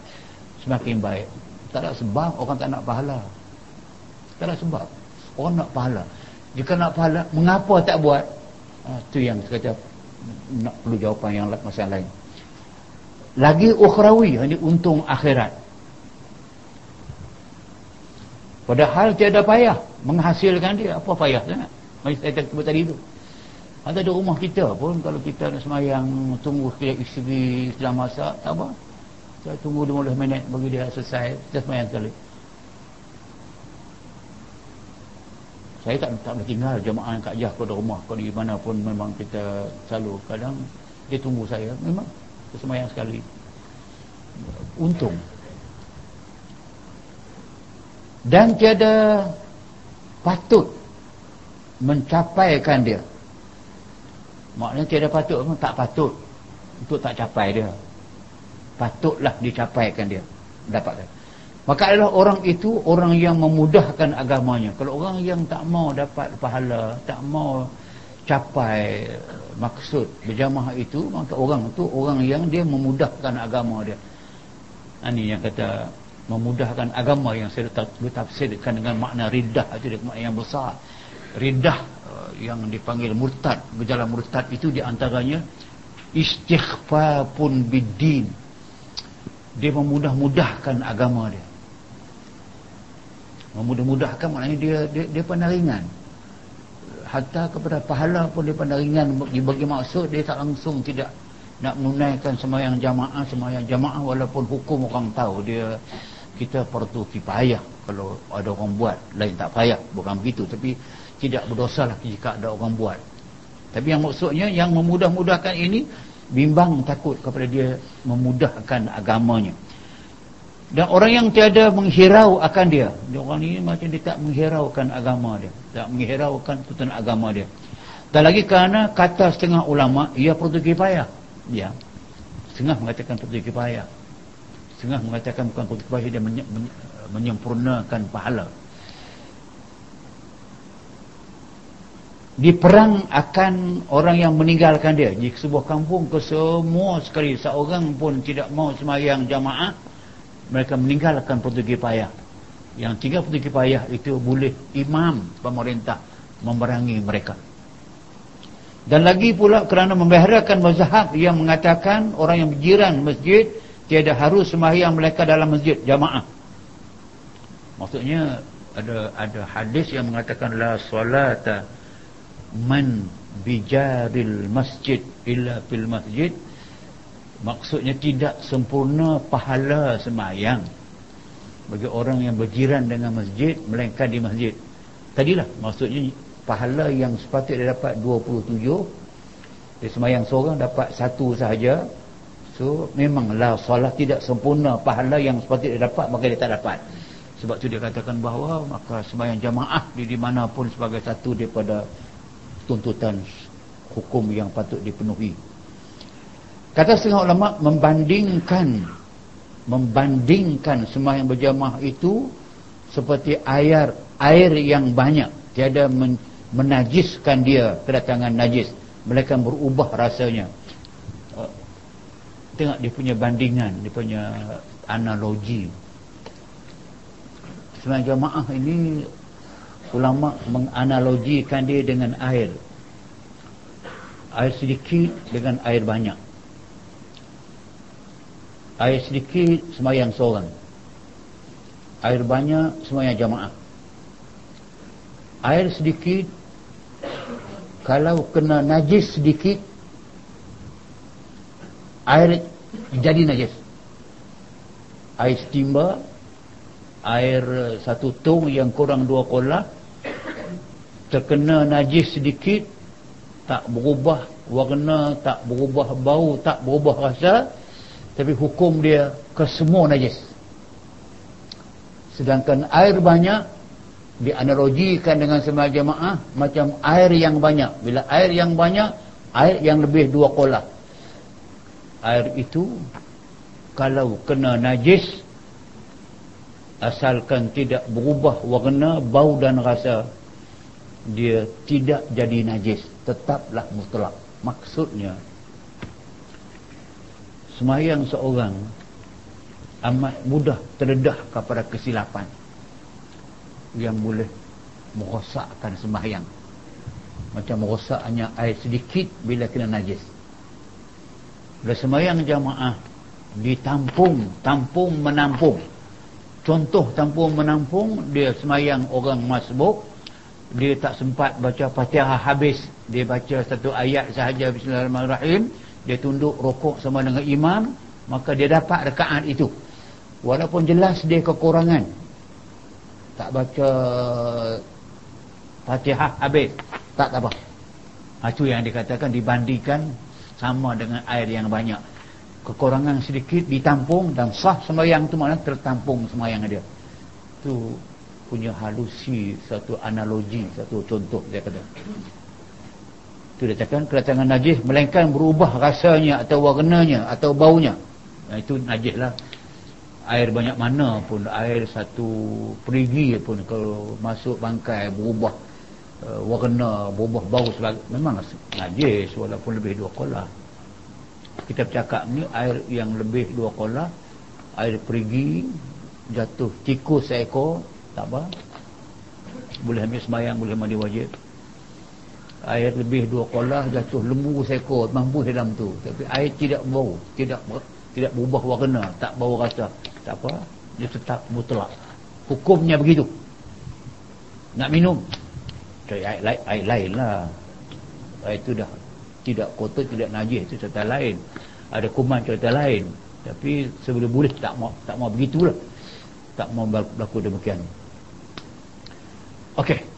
semakin baik. Tak ada sebab orang tak nak pahala. Tak ada sebab. Orang nak pahala. Jika nak pahala mengapa tak buat? Itu ha, yang saya kata nak perlu jawapan yang masa lain lagi ukhrawi ini untung akhirat. Padahal tiada payah menghasilkan dia. Apa payah sangat mari saya sebut tadi itu ada di rumah kita pun kalau kita nak semayang tunggu sekejap isteri sedang masak tak apa. Saya tunggu 15 minit bagi dia selesai. Kita semayang sekali. Saya tak tak boleh tinggal jemaah yang jah pada rumah kalau di mana pun memang kita selalu. Kadang dia tunggu saya memang kesemayang sekali. Untung. Dan tiada patut mencapaikan dia. Maknanya tiada patut pun tak patut untuk tak capai dia. Patutlah dicapaikan dia. Dapatkan maka adalah orang itu orang yang memudahkan agamanya. Kalau orang yang tak mau dapat pahala tak mau capai maksud berjamaah itu maka orang itu orang yang dia memudahkan agama dia. Ini yang kata memudahkan agama yang saya tafsirkan dengan makna ridah itu makna yang besar. Ridah uh, yang dipanggil murtad berjalan murtad itu diantaranya istighfar pun bidin dia memudah-mudahkan agama dia. Memudah-mudahkan maknanya dia dia, dia pandang ringan hatta kepada pahala pun pandang ringan. Bagi maksud dia tak langsung tidak nak menunaikan semayang jamaah semayang jamaah walaupun hukum orang tahu dia kita perlu kipayah kalau ada orang buat lain tak payah. Bukan begitu tapi tidak berdosa lah jika ada orang buat. Tapi yang maksudnya yang memudah-mudahkan ini bimbang takut kepada dia memudahkan agamanya dan orang yang tiada menghirau akan dia. Orang ini macam dia tak menghiraukan agama dia. Tak menghiraukan tuntunan agama dia. Dan lagi kerana kata setengah ulama ia perlu kipayah ya. Setengah mengatakan perlu kipayah setengah mengatakan bukan perlu kipayah dia menye menye menyempurnakan pahala. Di perang akan orang yang meninggalkan dia. Di sebuah kampung ke semua sekali. Seorang pun tidak mau semayang jamaah mereka meninggalkan pergi payah. Yang tinggal pergi payah itu boleh imam pemerintah memerangi mereka. Dan lagi pula kerana membaharakan mazhab yang mengatakan orang yang berjiran masjid tiada harus sembahyang mereka dalam masjid jamaah. Maksudnya ada ada hadis yang mengatakan la salata man bijaril masjid illa fil masjid maksudnya tidak sempurna pahala semayang bagi orang yang berjiran dengan masjid melainkan di masjid. Tadilah maksudnya pahala yang sepatutnya dapat 27 dia semayang seorang dapat satu sahaja. So memanglah solat tidak sempurna pahala yang sepatutnya dapat maka dia tak dapat. Sebab tu dia katakan bahawa maka semayang jamaah di mana pun sebagai satu daripada tuntutan hukum yang patut dipenuhi Kata setengah ulama membandingkan membandingkan sembahyang berjamaah itu seperti air air yang banyak. Tiada men, menajiskan dia kedatangan najis. Mereka berubah rasanya. Uh, tengok dia punya bandingan dia punya analogi. Sembahyang jamaah ini ulama menganalogikan dia dengan air. Air sedikit dengan air banyak air sedikit semayang seorang. Air banyak semayang jamaah. Air sedikit kalau kena najis sedikit air jadi najis. Air setimba air satu tong yang kurang dua kolah terkena najis sedikit tak berubah warna tak berubah bau tak berubah rasa tapi hukum dia ke semua najis. Sedangkan air banyak dianalogikan dengan semua jemaah macam air yang banyak. Bila air yang banyak air yang lebih dua kolah air itu kalau kena najis asalkan tidak berubah warna bau dan rasa dia tidak jadi najis. Tetaplah mutlak. Maksudnya semayang seorang amat mudah terdedah kepada kesilapan yang boleh merosakkan semayang. Macam merosaknya air sedikit bila kena najis. Bila semayang jamaah ditampung tampung menampung. Contoh tampung menampung dia semayang orang masbuk dia tak sempat baca fatihah habis. Dia baca satu ayat sahaja bismillahirrahmanirrahim dia tunduk rokok sama dengan imam maka dia dapat rekaat itu. Walaupun jelas dia kekurangan. Tak baca fatihah habis. Tak apa. Itu yang dikatakan dibandingkan sama dengan air yang banyak. Kekurangan sedikit ditampung dan sah sembahyang itu maknanya tertampung sembahyang dia. Itu punya halusi satu analogi satu contoh dia kata itu dia katakan kedatangan najis melainkan berubah rasanya atau warnanya atau baunya. Itu najis lah. Air banyak mana pun air satu perigi pun kalau masuk bangkai berubah uh, warna berubah bau memang najis walaupun lebih dua kolah. Kita bercakap ni air yang lebih dua kolah air perigi jatuh tikus seekor tak apa. Boleh ambil semayang boleh mandi wajib air lebih dua kolah jatuh lembu seekor mampu dalam tu. Tapi air tidak bau tidak tidak berubah warna tak bau rasa. Tak apa dia tetap mutlak. Hukumnya begitu. Nak minum. Cari air, air, air lain lah. Air itu dah tidak kotor tidak najis itu cerita lain. Ada kuman cerita lain. Tapi sebelum boleh tak mau tak mau begitulah. Tak mau berlaku demikian. Okey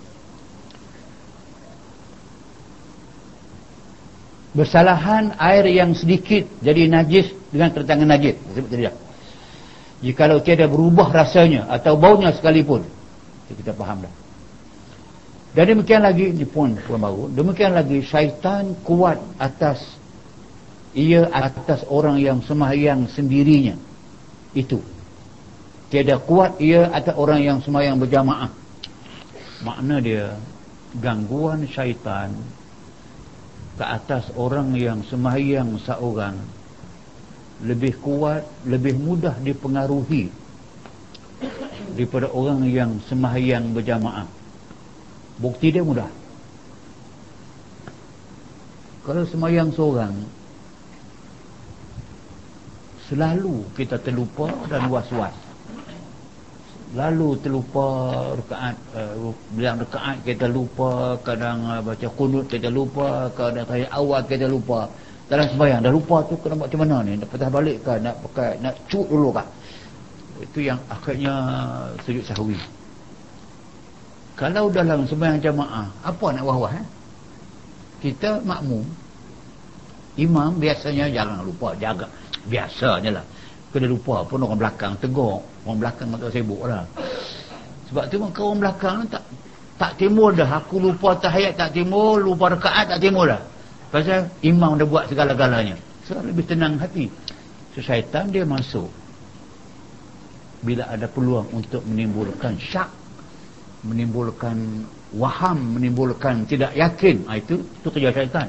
bersalahan air yang sedikit jadi najis dengan tertangan najis. Sebut tadi dah. Jikalau tiada berubah rasanya atau baunya sekalipun kita faham dah. Dan demikian lagi ni pun pun baru demikian lagi syaitan kuat atas ia atas orang yang sembahyang sendirinya. Itu. Tiada kuat ia atas orang yang sembahyang berjamaah. Makna dia gangguan syaitan ke atas orang yang sembahyang seorang lebih kuat, lebih mudah dipengaruhi daripada orang yang sembahyang berjamaah. Bukti dia mudah. Kalau sembahyang seorang selalu kita terlupa dan was-was lalu terlupa rekaat uh, bilang rekaat kita lupa kadang uh, baca kunut kita lupa kadang tayat awal kita lupa. Dalam sembahyang dah lupa tu kena buat macam mana ni? Nak patah balik ke? Nak pakai nak cut dulu kah? Itu yang akhirnya sujud sahwi. Kalau dalam sembahyang jamaah apa nak wah-wah eh? kita makmum imam biasanya jangan lupa jaga. Biasanya lah kena lupa pun orang belakang tegur. Orang belakang tak sibuk lah sebab tu maka orang belakang tak tak timbul dah. Aku lupa tahiyat tak timbul lupa rekaat tak timbul dah. Pasal imam dah buat segala-galanya. So lebih tenang hati. So syaitan dia masuk. Bila ada peluang untuk menimbulkan syak menimbulkan waham menimbulkan tidak yakin ha, itu itu kerja syaitan.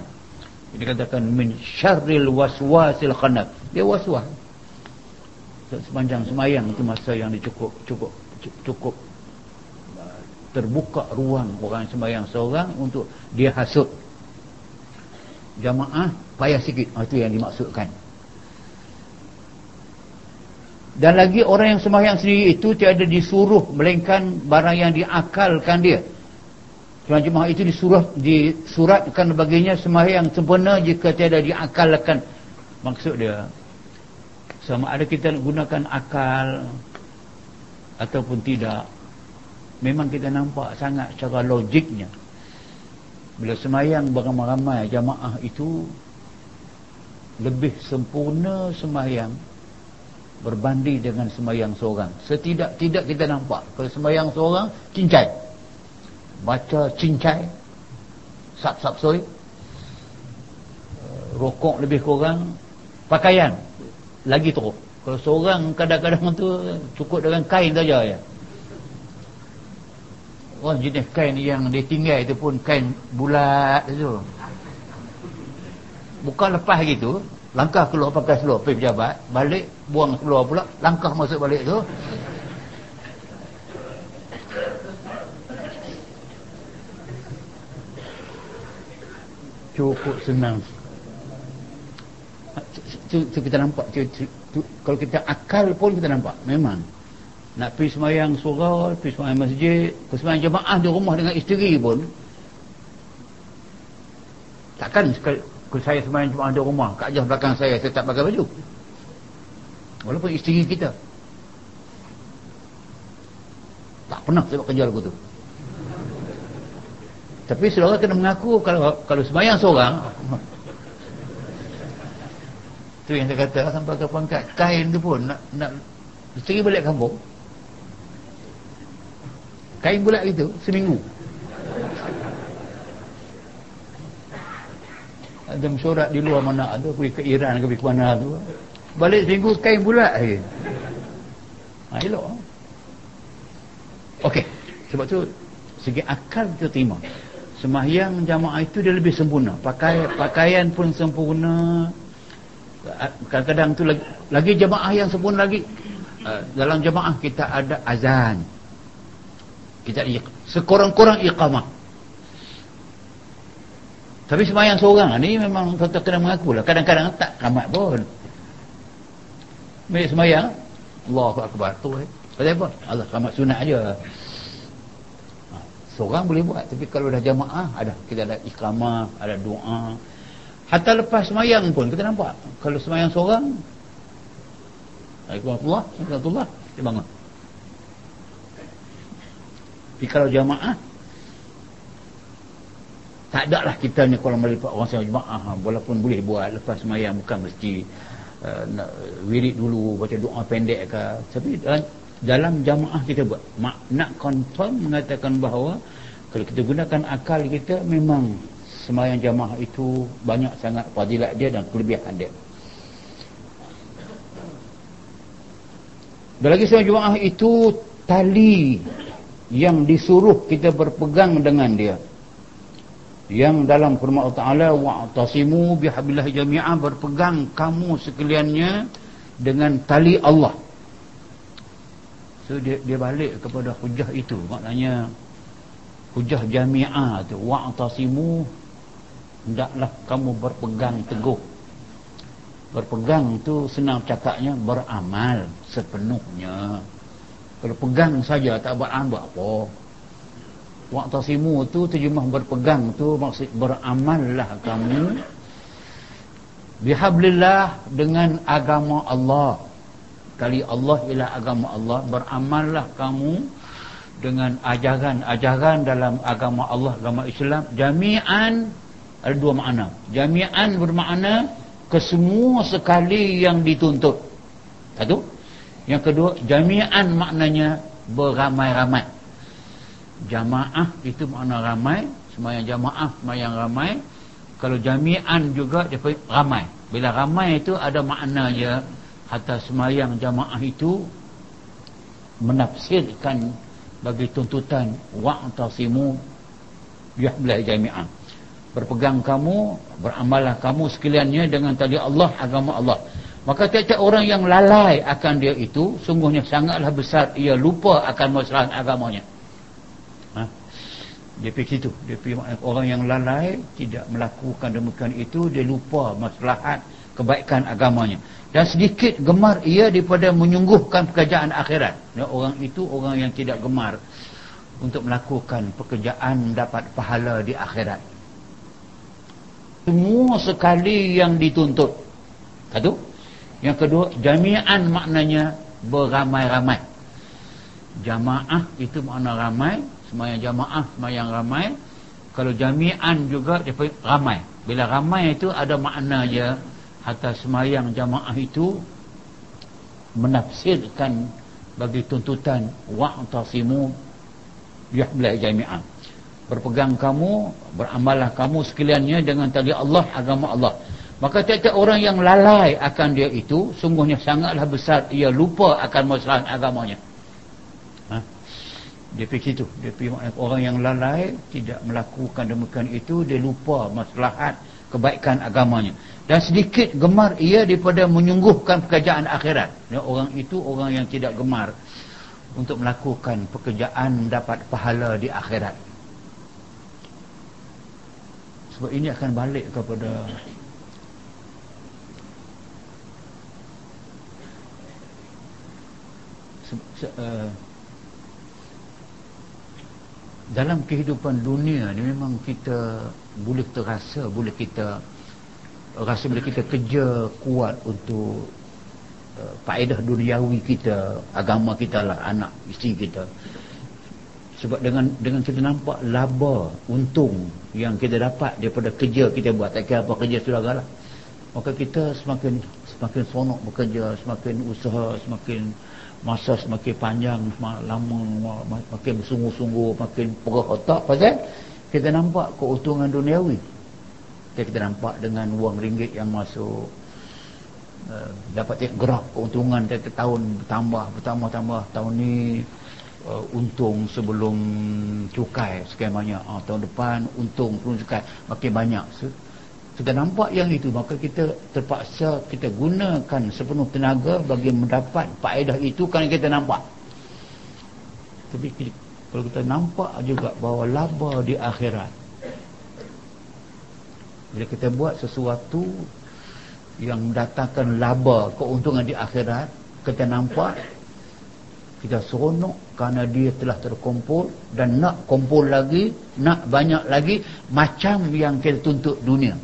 Dia katakan min syarril waswasil khanat dia waswas sepanjang semayang itu masa yang cukup cukup uh, terbuka ruang orang semayang seorang untuk dia hasut. Jamaah payah sikit. Ah, itu yang dimaksudkan. Dan lagi orang yang semayang sendiri itu tiada disuruh melainkan barang yang diakalkan dia. Jemaah itu disuruh disuratkan baginya semayang sempurna jika tiada diakalkan. Maksud dia sama ada kita nak gunakan akal ataupun tidak. Memang kita nampak sangat secara logiknya. Bila semayang beramai-ramai jamaah itu lebih sempurna semayang berbanding dengan semayang seorang. Setidak-tidak kita nampak. Kalau semayang seorang cincai. Baca cincai sap-sap soy rokok lebih kurang pakaian lagi teruk. Kalau seorang kadang-kadang tu cukup dengan kain saja ya. Oh jenis kain yang dia tinggal itu pun kain bulat tu bukan lepas gitu langkah keluar pakai seluar pergi pejabat balik buang seluar pula langkah masuk balik tu. Cukup senang tu, tu kita nampak tu, tu, tu, kalau kita akal pun kita nampak. Memang. Nak pergi semayang surau pergi semayang masjid pergi semayang jemaah di rumah dengan isteri pun. Takkan sekali kalau saya semayang jemaah di rumah kat jauh belakang saya saya tak pakai baju. Walaupun isteri kita. Tak pernah saya buat kerja lagu tu. Tapi saudara kena mengaku kalau kalau semayang seorang tu yang saya kata sampai ke pangkat kain tu pun nak nak isteri balik kampung. Kain bulat gitu seminggu. Ada mesyuarat di luar mana ada pergi ke Iran ke ke mana tu. Balik seminggu kain bulat lagi ha, elok. Ok sebab tu segi akal kita terima. Semahyang jamaah itu dia lebih sempurna. Pakai pakaian pun sempurna kadang-kadang tu lagi, lagi jemaah yang sempurna lagi uh, dalam jemaah kita ada azan kita sekurang-kurang iqamah tapi semayang seorang ni memang kata kena mengaku lah kadang-kadang tak ramai pun Ambil semayang. Allahu Akbar. Tu eh. Apa? Allah selamat sunat aja. Ha, seorang boleh buat. Tapi kalau dah jamaah, ada. Kita ada ikramah, ada doa. Hatta lepas semayang pun, kita nampak. Kalau semayang seorang, Assalamualaikum warahmatullahi Dia bangun. Tapi kalau jamaah, tak ada lah kita ni kalau melipat orang sama jemaah ha, walaupun boleh buat lepas semayang bukan mesti uh, nak wirid dulu baca doa pendek ke tapi dalam, dalam jamaah kita buat Mak, nak confirm mengatakan bahawa kalau kita gunakan akal kita memang semayang jamaah itu banyak sangat fadilat dia dan kelebihan dia. Dan lagi semayang jamaah itu tali yang disuruh kita berpegang dengan dia. Yang dalam firman Allah Ta'ala wa'tasimu bihabillah jami'ah berpegang kamu sekaliannya dengan tali Allah. So dia, dia balik kepada hujah itu. Maknanya hujah jami'ah tu wa'tasimu hendaklah kamu berpegang teguh berpegang tu senang cakapnya beramal sepenuhnya kalau pegang saja tak beramal apa Waqtasimu tu terjemah berpegang tu maksud beramallah kamu bihablillah dengan agama Allah. Kali Allah ialah agama Allah, beramallah kamu dengan ajaran-ajaran dalam agama Allah, agama Islam. Jami'an ada dua makna. Jami'an bermakna kesemua sekali yang dituntut. Satu. Yang kedua, jami'an maknanya beramai-ramai jamaah itu makna ramai semayang jamaah semayang ramai kalau jami'an juga dia ramai bila ramai itu ada makna je hatta semayang jamaah itu menafsirkan bagi tuntutan wa'tasimu bihablah jami'ah berpegang kamu beramallah kamu sekaliannya dengan tadi Allah agama Allah. Maka tiap-tiap orang yang lalai akan dia itu sungguhnya sangatlah besar. Ia lupa akan masalah agamanya. Dia pergi situ. Dia pergi orang yang lalai tidak melakukan demikian itu dia lupa maslahat kebaikan agamanya. Dan sedikit gemar ia daripada menyungguhkan pekerjaan akhirat. Dan orang itu orang yang tidak gemar untuk melakukan pekerjaan dapat pahala di akhirat semua sekali yang dituntut. Satu. Yang kedua jami'an maknanya beramai-ramai. Jamaah itu makna ramai semayang jamaah semayang ramai. Kalau jami'an juga dia ramai. Bila ramai itu ada makna je hatta semayang jamaah itu menafsirkan bagi tuntutan wa'tasimu bihabla jami'ah berpegang kamu beramallah kamu sekaliannya dengan tali Allah agama Allah. Maka tiap-tiap orang yang lalai akan dia itu sungguhnya sangatlah besar ia lupa akan masalah agamanya. Dia pergi situ dia pergi orang yang lalai tidak melakukan demikian itu dia lupa maslahat kebaikan agamanya. Dan sedikit gemar ia daripada menyungguhkan pekerjaan akhirat. Dan orang itu orang yang tidak gemar untuk melakukan pekerjaan dapat pahala di akhirat sebab ini akan balik kepada uh, dalam kehidupan dunia ni memang kita boleh terasa boleh kita rasa boleh kita kerja kuat untuk uh, faedah duniawi kita agama kita lah anak isteri kita sebab dengan dengan kita nampak laba untung yang kita dapat daripada kerja kita buat. Tak kira apa kerja saudara lah. Maka kita semakin semakin sonok bekerja semakin usaha semakin masa semakin panjang semakin lama makin bersungguh-sungguh makin perah otak pasal kita nampak keuntungan duniawi. Kita, kita nampak dengan wang ringgit yang masuk uh, dapat gerak keuntungan tiap tahun bertambah bertambah tambah. Tahun ni uh, untung sebelum cukai sekian banyak. Uh, tahun depan untung sebelum cukai makin banyak. So, kita nampak yang itu maka kita terpaksa kita gunakan sepenuh tenaga bagi mendapat faedah itu kerana kita nampak. Tapi kalau kita nampak juga bahawa laba di akhirat bila kita buat sesuatu yang mendatangkan laba keuntungan di akhirat kita nampak kita seronok kerana dia telah terkumpul dan nak kumpul lagi nak banyak lagi macam yang kita tuntut dunia.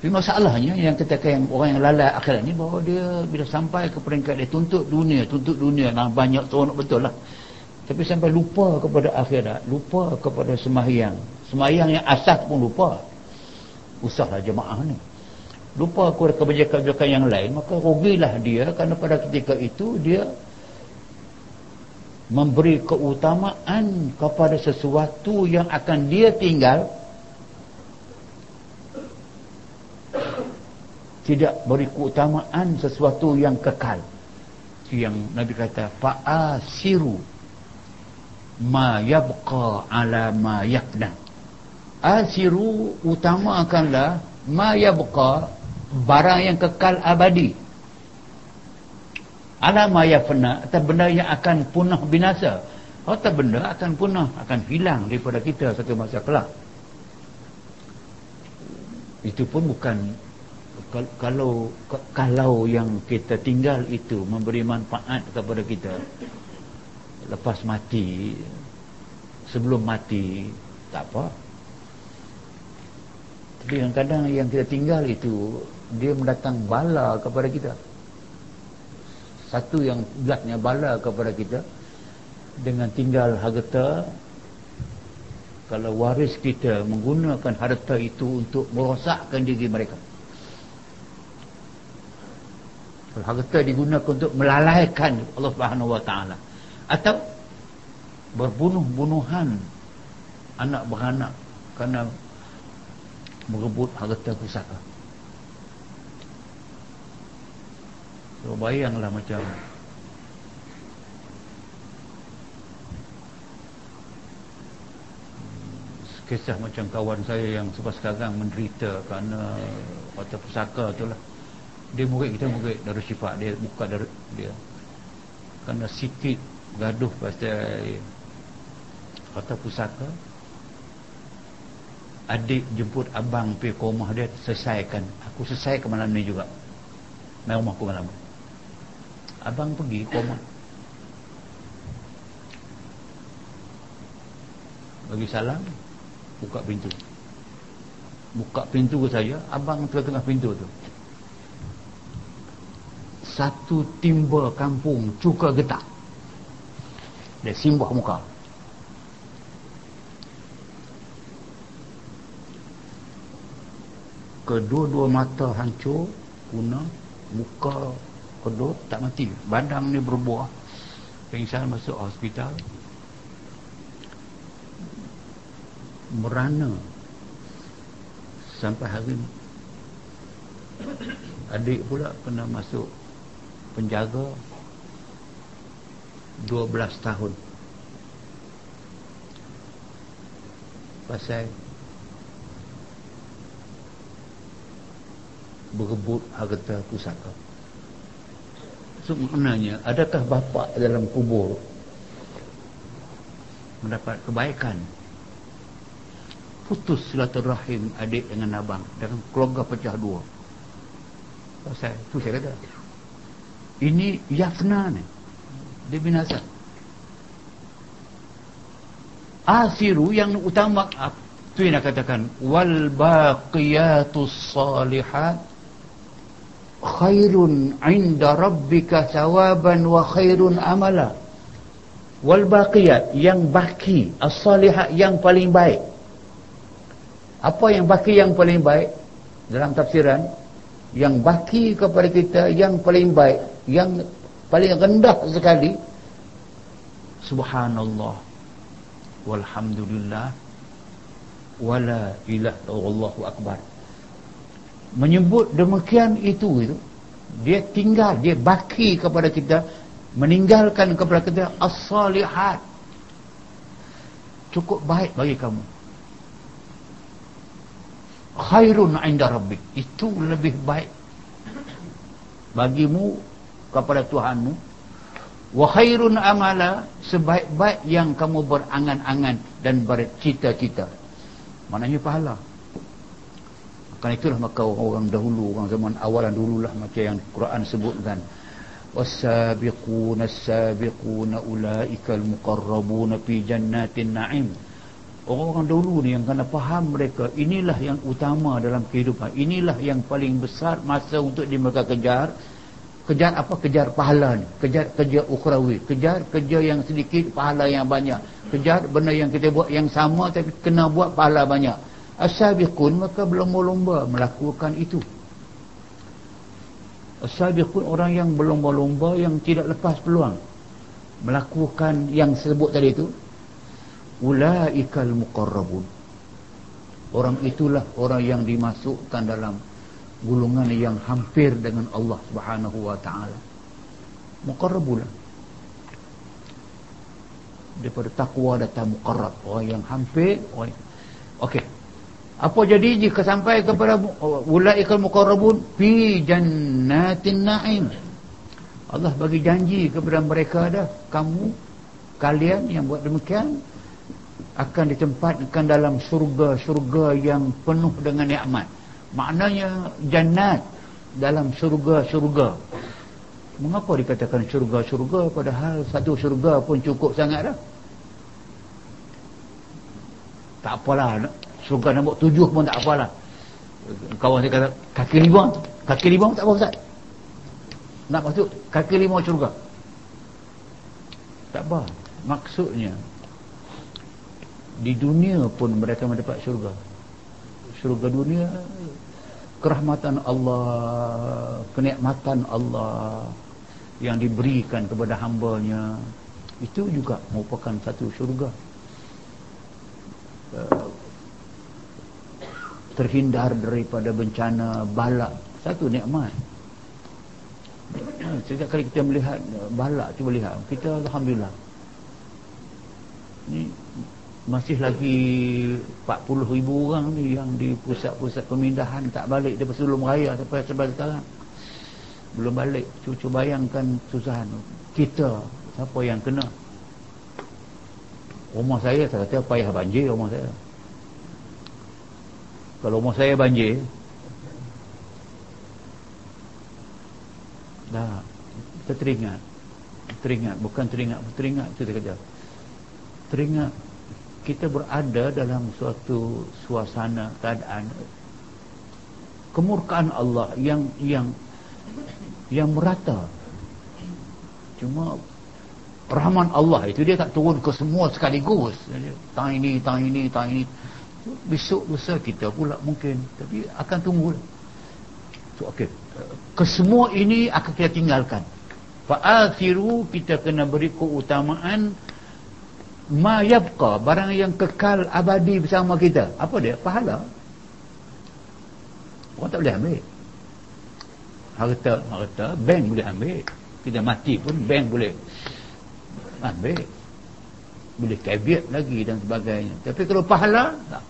Tapi masalahnya yang kita yang orang yang lalai akhirat ni bahawa dia bila sampai ke peringkat dia tuntut dunia tuntut dunia nah banyak seronok betul lah. Tapi sampai lupa kepada akhirat lupa kepada semahyang semahyang yang asas pun lupa. Usahlah jemaah ni. Lupa kepada kebijakan-kebijakan yang lain maka rugilah dia kerana pada ketika itu dia memberi keutamaan kepada sesuatu yang akan dia tinggal. Tidak beri keutamaan sesuatu yang kekal. Yang Nabi kata fa'asiru ma yabqa ala ma yafna asiru utamakanlah ma yabqa barang yang kekal abadi ala ma yafna atau benda yang akan punah binasa. Atau benda akan punah akan hilang daripada kita satu masa kelak. Itu pun bukan kalau kalau yang kita tinggal itu memberi manfaat kepada kita. Lepas mati sebelum mati tak apa. Tapi kadang-kadang yang kita tinggal itu dia mendatang bala kepada kita satu yang beratnya bala kepada kita dengan tinggal harta kalau waris kita menggunakan harta itu untuk merosakkan diri mereka. Kalau harta digunakan untuk melalaikan Allah Subhanahu Wa Taala atau berbunuh-bunuhan anak beranak kerana merebut harta pusaka so bayanglah macam kisah macam kawan saya yang sebab sekarang menderita kerana harta pusaka tu lah dia murid kita murid dari sifat dia buka dari dia. Kerana sikit gaduh pasal kata pusaka adik jemput abang pergi ke rumah dia selesaikan. Aku selesai ke malam ni juga. Main rumah aku malam abang pergi rumah bagi salam buka pintu. Buka pintu ke saya abang tengah-tengah pintu tu. Satu timba kampung cuka getak. Dia simbah muka. Kedua-dua mata hancur guna muka kedua tak mati. Badan ni berbuah. Pingsan masuk hospital. Merana. Sampai hari adik pula pernah masuk penjaga 12 tahun. Pasal berebut harta pusaka so maknanya adakah bapa dalam kubur mendapat kebaikan? Putus silaturahim adik dengan abang dan keluarga pecah dua. Pasal tu saya kata. Ini yafna ni dia binasa. Asiru yang utama tu yang nak katakan wal baqiyatus salihat khairun inda rabbika thawaban wa khairun amala. Wal baqiyat yang baki as-salihat yang paling baik. Apa yang baki yang paling baik? Dalam tafsiran yang baki kepada kita yang paling baik yang paling rendah sekali. Subhanallah. Walhamdulillah. Wala ilah Allahu akbar menyebut demikian itu itu dia tinggal dia baki kepada kita meninggalkan kepada kita as-salihat. Cukup baik bagi kamu. Khairun inda rabbik. Itu lebih baik bagimu kepada Tuhanmu. Wa khairun amala. Sebaik-baik yang kamu berangan-angan dan bercita-cita. Maknanya pahala Kerana itulah maka orang dahulu, orang zaman awalan dululah macam yang Quran sebutkan. As-sabiquna ulaika al-muqarrabuna fi jannatin na'im. Orang-orang dahulu ni yang kena faham mereka, inilah yang utama dalam kehidupan. Inilah yang paling besar masa untuk di mereka kejar. Kejar apa? Kejar pahala ni. Kejar kerja ukrawi. Kejar kerja yang sedikit, pahala yang banyak. Kejar benda yang kita buat yang sama tapi kena buat pahala banyak as-sabiqun maka berlomba-lomba melakukan itu. As-sabiqun orang yang berlomba-lomba yang tidak lepas peluang melakukan yang sebut tadi itu. Ulaikal muqarrabun. Orang itulah orang yang dimasukkan dalam gulungan yang hampir dengan Allah Subhanahu wa taala. Muqarrabun. Daripada takwa datang muqarrab. Orang yang hampir orang okey apa jadi jika sampai kepada ulaikal muqarrabun fi jannatin na'im. Allah bagi janji kepada mereka dah kamu kalian yang buat demikian akan ditempatkan dalam surga-surga yang penuh dengan nikmat. Maknanya jannat dalam surga-surga. Mengapa dikatakan surga-surga padahal satu surga pun cukup sangat dah? Tak apalah surga nombor tujuh pun tak apalah kawan saya kata kaki lima kaki lima tak apa Ustaz. Nak masuk kaki lima surga tak apa. Maksudnya di dunia pun mereka mendapat surga surga dunia kerahmatan Allah kenikmatan Allah yang diberikan kepada hambanya itu juga merupakan satu surga terhindar daripada bencana balak. Satu nikmat. *coughs* Setiap kali kita melihat balak cuba lihat kita Alhamdulillah. Ni masih lagi 40 ribu orang ni yang di pusat-pusat pemindahan tak balik daripada sebelum raya sampai sebab sekarang. Belum balik. Cuba bayangkan susahan kita siapa yang kena? Rumah saya saya kata payah banjir rumah saya kalau rumah saya banjir. Dah kita teringat. Teringat bukan teringat teringat kita kerja teringat kita berada dalam suatu suasana keadaan kemurkaan Allah yang yang yang merata. Cuma rahman Allah itu dia tak turun ke semua sekaligus. Ini tang ini besok lusa kita pula mungkin. Tapi akan tunggu. So, okay. kesemua ini akan kita tinggalkan. Fa'athiru kita kena beri keutamaan ma yabqa barang yang kekal abadi bersama kita. Apa dia? pahala. Orang tak boleh ambil. Harta harta bank boleh ambil. Kita mati pun bank boleh ambil. Boleh caveat lagi dan sebagainya. Tapi kalau pahala tak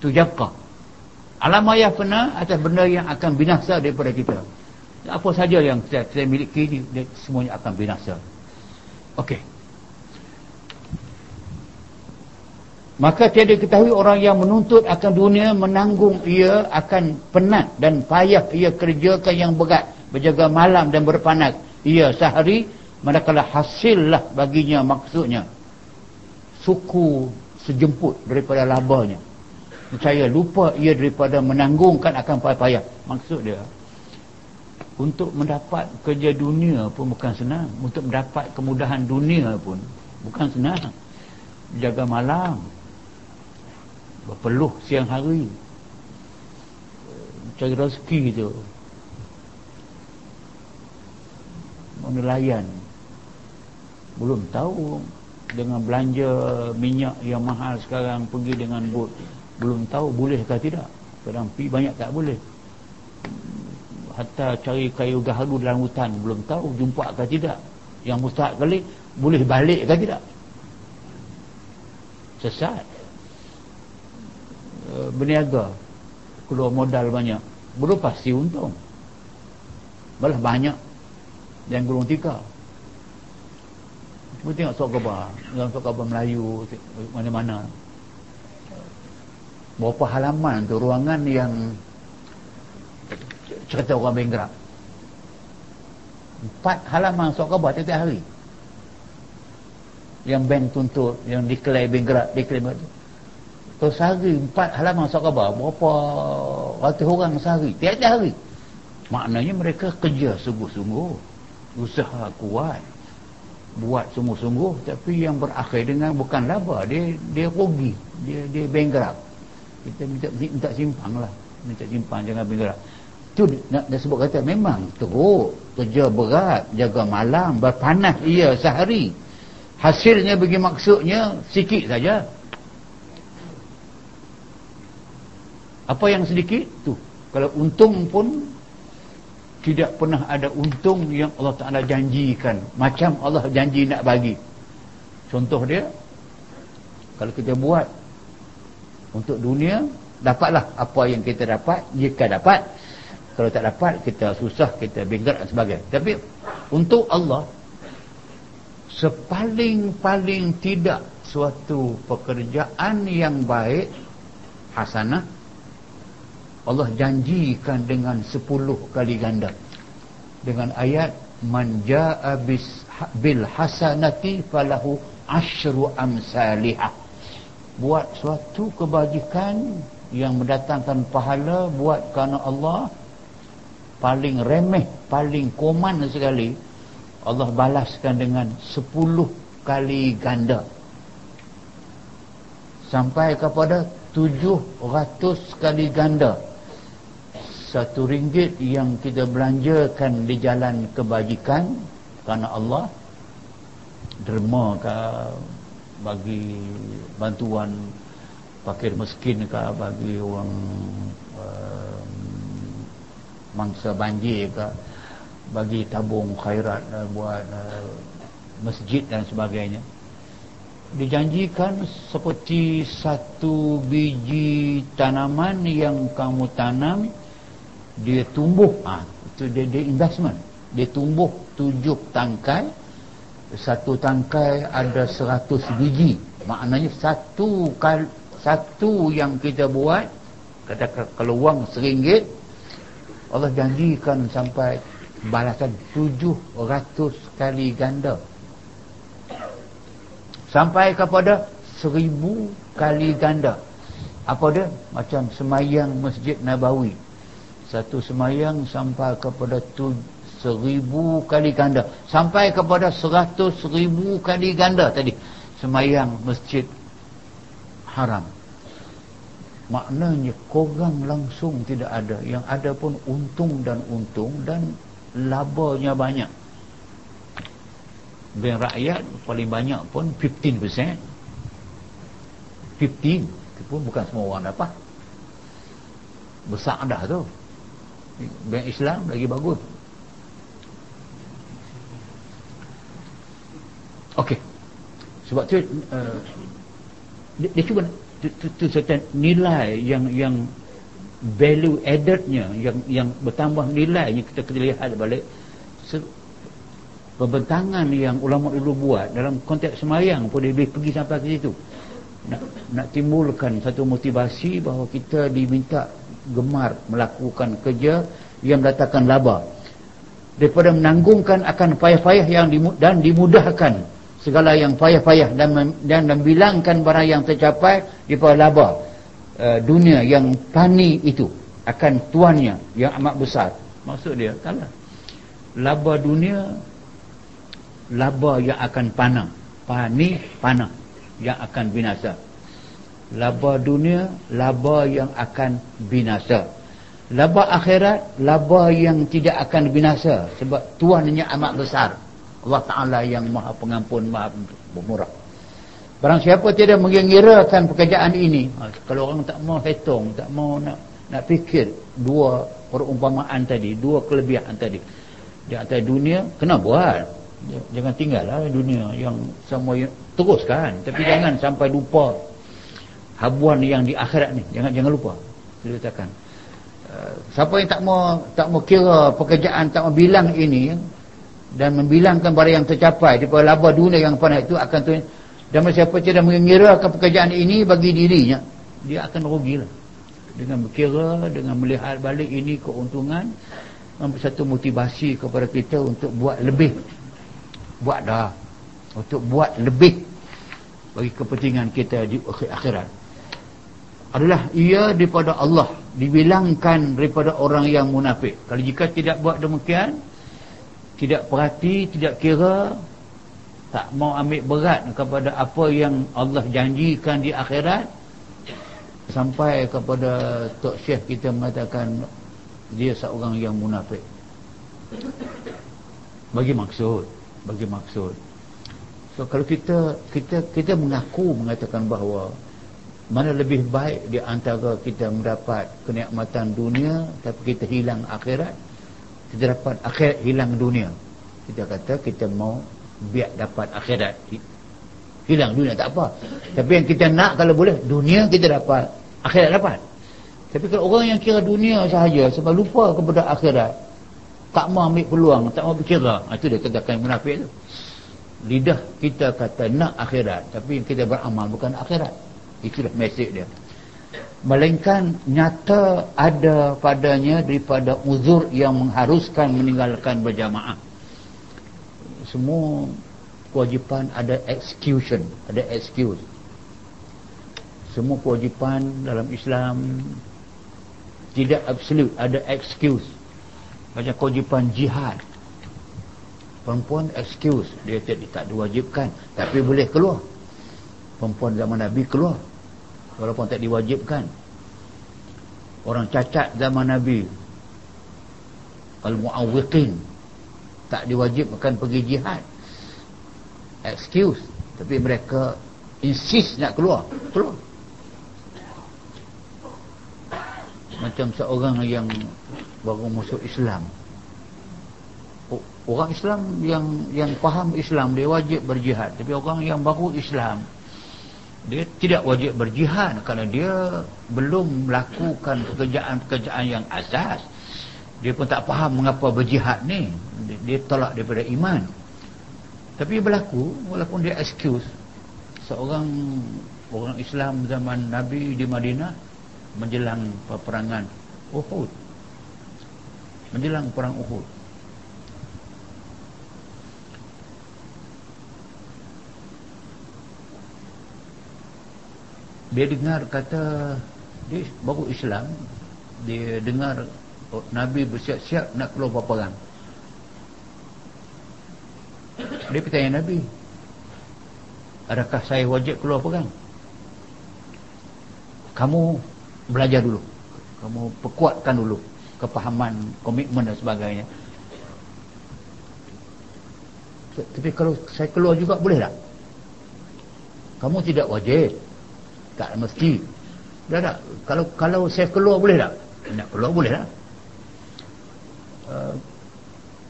tu jabqa alam pernah atas benda yang akan binasa daripada kita. Apa saja yang saya, saya miliki ini semuanya akan binasa. Okey. maka tiada ketahui orang yang menuntut akan dunia menanggung ia akan penat dan payah ia kerjakan yang berat berjaga malam dan berpanat ia sehari manakala hasillah baginya maksudnya. Suku sejemput daripada labanya saya lupa ia daripada menanggungkan akan payah. Maksud dia untuk mendapat kerja dunia pun bukan senang. Untuk mendapat kemudahan dunia pun bukan senang. Jaga malam berpeluh siang hari cari rezeki tu. Menelayan belum tahu dengan belanja minyak yang mahal sekarang pergi dengan bot belum tahu boleh ke tidak. Kadang pi banyak tak boleh. Hatta cari kayu gaharu dalam hutan belum tahu jumpa ke tidak. Yang mustahak kali boleh balik ke tidak? Sesat. Eh, berniaga. Keluar modal banyak. Belum pasti untung. Malah banyak yang gulung tikar. Cuba tengok sok khabar. Dalam sok khabar Melayu Mana-mana Berapa halaman tu ruangan yang cerita orang benggerak empat halaman surat khabar tiap-tiap hari. Yang bank tuntut yang declare benggerak declare benggerak tu. Sehari empat halaman surat khabar. Berapa ratus orang sehari tiap-tiap hari. Maknanya mereka kerja sungguh-sungguh. Usaha kuat. Buat sungguh-sungguh tapi yang berakhir dengan bukan laba. Dia dia rugi. Dia dia bankrupt kita minta minta simpang lah. Minta simpang jangan bankrupt tu nak, nak sebut kata memang teruk kerja berat jaga malam berpanas ia sehari. Hasilnya bagi maksudnya sikit saja. Apa yang sedikit? Tu. Kalau untung pun tidak pernah ada untung yang Allah Ta'ala janjikan. Macam Allah janji nak bagi. Contoh dia kalau kita buat untuk dunia dapatlah apa yang kita dapat. Jika dapat kalau tak dapat kita susah kita binggat dan sebagainya. Tapi untuk Allah sepaling-paling tidak suatu pekerjaan yang baik hasanah Allah janjikan dengan sepuluh kali ganda. Dengan ayat man jaa bil hasanati falahu asyru amsalihah buat suatu kebajikan yang mendatangkan pahala buat kerana Allah. Paling remeh paling koman sekali Allah balaskan dengan sepuluh kali ganda. Sampai kepada tujuh ratus kali ganda. Satu ringgit yang kita belanjakan di jalan kebajikan kerana Allah. Derma ke bagi bantuan fakir miskin ke bagi orang uh, mangsa banjir ke bagi tabung khairat uh, buat uh, masjid dan sebagainya. Dijanjikan seperti satu biji tanaman yang kamu tanam dia tumbuh. Ah ha, itu dia, dia investment. Dia tumbuh tujuh tangkai satu tangkai ada seratus biji. Maknanya satu kal, satu yang kita buat kata kalau wang seringgit Allah janjikan sampai balasan tujuh ratus kali ganda. Sampai kepada seribu kali ganda. Apa dia? Macam semayang masjid Nabawi. Satu semayang sampai kepada tu, seribu kali ganda. Sampai kepada seratus ribu kali ganda tadi. Semayang masjid haram. Maknanya korang langsung tidak ada. Yang ada pun untung dan untung dan labanya banyak. Bank rakyat paling banyak pun 15% 15 itu pun bukan semua orang dapat. Besar dah tu. Bank Islam lagi bagus Okey. Sebab tu uh, dia, dia cuba tu, tu, tu nilai yang yang value addednya yang yang bertambah nilainya kita kita lihat balik. Se, pembentangan yang ulama dulu buat dalam konteks semayang pun dia pergi sampai ke situ. Nak nak timbulkan satu motivasi bahawa kita diminta gemar melakukan kerja yang mendatangkan laba. Daripada menanggungkan akan payah-payah yang dimud dan dimudahkan segala yang payah-payah dan dan membilangkan barang yang tercapai daripada laba uh, dunia yang fani itu akan tuannya yang amat besar. Maksud dia taklah laba dunia laba yang akan panah. Fani panah yang akan binasa. Laba dunia laba yang akan binasa. Laba akhirat laba yang tidak akan binasa sebab tuannya amat besar Allah Ta'ala yang maha pengampun maha pemurah barang siapa tidak mengirakan pekerjaan ini ha, kalau orang tak mau hitung tak mau nak nak fikir dua perumpamaan tadi dua kelebihan tadi di atas dunia kena buat. Jangan tinggallah dunia yang semua teruskan tapi jangan sampai lupa habuan yang di akhirat ni. Jangan jangan lupa katakan. Uh, siapa yang tak mau tak mau kira pekerjaan tak mau bilang ini dan membilangkan barang yang tercapai. Di laba dunia yang panah itu akan tu dan siapa tidak mengira akan pekerjaan ini bagi dirinya dia akan rugilah. Dengan berkira dengan melihat balik ini keuntungan satu motivasi kepada kita untuk buat lebih. Buat dah. Untuk buat lebih bagi kepentingan kita di akhirat. Adalah ia daripada Allah. Dibilangkan daripada orang yang munafik. Kalau jika tidak buat demikian tidak perhati tidak kira tak mau ambil berat kepada apa yang Allah janjikan di akhirat sampai kepada Tok Syekh kita mengatakan dia seorang yang munafik. Bagi maksud bagi maksud. So kalau kita kita kita mengaku mengatakan bahawa mana lebih baik di antara kita mendapat kenikmatan dunia tapi kita hilang akhirat kita dapat akhirat hilang dunia kita kata kita mau biar dapat akhirat hilang dunia tak apa tapi yang kita nak kalau boleh dunia kita dapat akhirat dapat tapi kalau orang yang kira dunia sahaja sebab lupa kepada akhirat, tak mau ambil peluang, tak mau berkira, ha, itu dia katakan munafik tu. Lidah kita kata nak akhirat, tapi kita beramal bukan akhirat. Itulah mesej dia. Melainkan nyata ada padanya daripada uzur yang mengharuskan meninggalkan berjamaah. Semua kewajipan ada execution, ada excuse. Semua kewajipan dalam Islam tidak absolut ada excuse. Macam kewajipan jihad. Perempuan excuse. Dia tak diwajibkan tapi boleh keluar. Perempuan zaman Nabi keluar walaupun tak diwajibkan. Orang cacat zaman Nabi. Al-mu'awwiqin. Tak diwajibkan pergi jihad. Excuse. Tapi mereka insist nak keluar. Keluar. Macam seorang yang baru masuk Islam. Orang Islam yang yang faham Islam dia wajib berjihad. Tapi orang yang baru Islam dia tidak wajib berjihad kerana dia belum melakukan pekerjaan-pekerjaan yang asas dia pun tak faham mengapa berjihad ni. Dia, tolak daripada iman. Tapi berlaku walaupun dia excuse. Seorang orang Islam zaman Nabi di Madinah menjelang peperangan Uhud. Menjelang perang Uhud dia dengar kata dia baru Islam dia dengar oh, Nabi bersiap-siap nak keluar peperangan dia bertanya Nabi adakah saya wajib keluar perang kamu belajar dulu. Kamu perkuatkan dulu kepahaman komitmen dan sebagainya. Tapi kalau saya keluar juga boleh tak? Kamu tidak wajib tak mesti dah tak kalau kalau saya keluar boleh tak? Nak keluar boleh tak? Uh,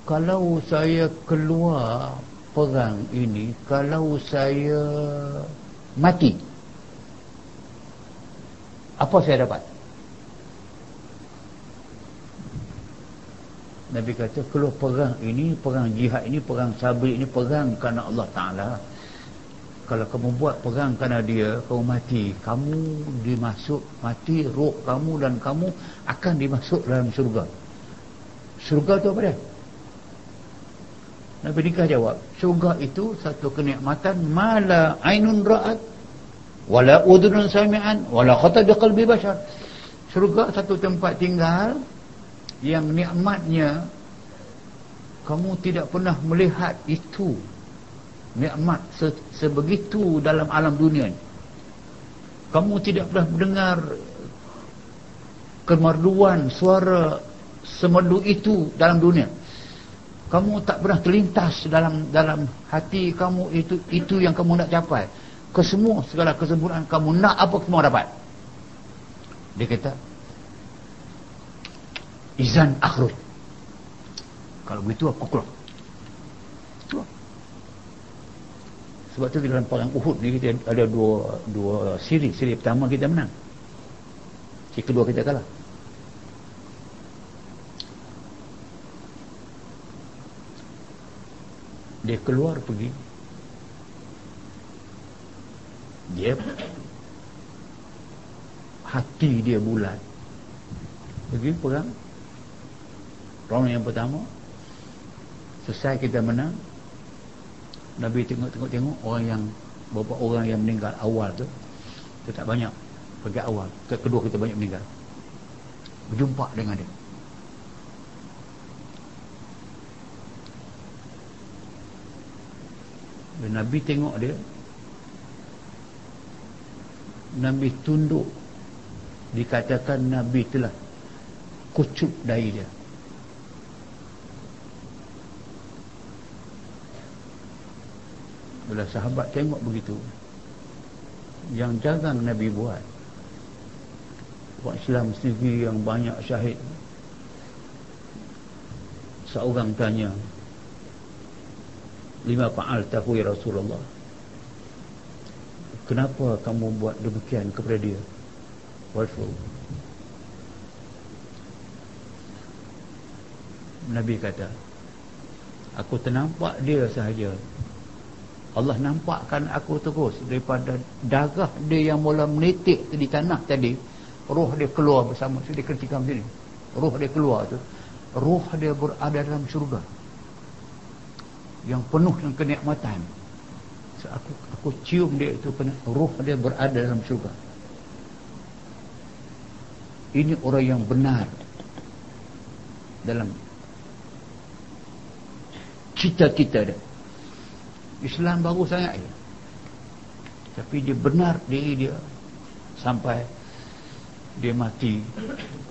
kalau saya keluar perang ini kalau saya mati apa saya dapat? Nabi kata kalau perang ini perang jihad ini perang sabri ini perang kerana Allah Ta'ala kalau kamu buat perang kerana dia kamu mati. Kamu dimasuk mati roh kamu dan kamu akan dimasuk dalam surga surga tu apa dia? Nabi Nikah jawab surga itu satu kenikmatan mala ainun ra'at wala udhunun sami'an wala khata biqalbi bashar. Syurga satu tempat tinggal yang nikmatnya kamu tidak pernah melihat itu nikmat se sebegitu dalam alam dunia ini. kamu tidak pernah mendengar kemerduan suara semerdu itu dalam dunia. Kamu tak pernah terlintas dalam dalam hati kamu itu itu yang kamu nak capai. Kesemua segala kesempurnaan kamu nak apa semua dapat. Dia kata izan akhruj kalau begitu aku keluar sebab tu dalam perang Uhud ni kita ada dua dua siri. Siri pertama kita menang. Siri kedua kita kalah. Dia keluar pergi. Dia hati dia bulat. Pergi perang. Round yang pertama selesai kita menang Nabi tengok-tengok-tengok orang yang beberapa orang yang meninggal awal tu tu tak banyak pergi awal. Ke kedua kita banyak meninggal. Berjumpa dengan dia. Dan Nabi tengok dia Nabi tunduk. Dikatakan Nabi telah kucup dari dia bila sahabat tengok begitu yang jangan Nabi buat. Buat Islam sendiri yang banyak syahid. Seorang tanya lima fa'al ya Rasulullah? Kenapa kamu buat demikian kepada dia? Wafu Nabi kata aku ternampak dia sahaja Allah nampakkan aku terus daripada darah dia yang mula menitik di tanah tadi roh dia keluar bersama dia ketikam sini roh dia keluar tu roh dia berada dalam syurga yang penuh dengan kenikmatan. So, aku aku cium dia itu roh dia berada dalam syurga. Ini orang yang benar dalam cita-cita dia Islam baru sangat ya. tapi dia benar diri dia sampai dia mati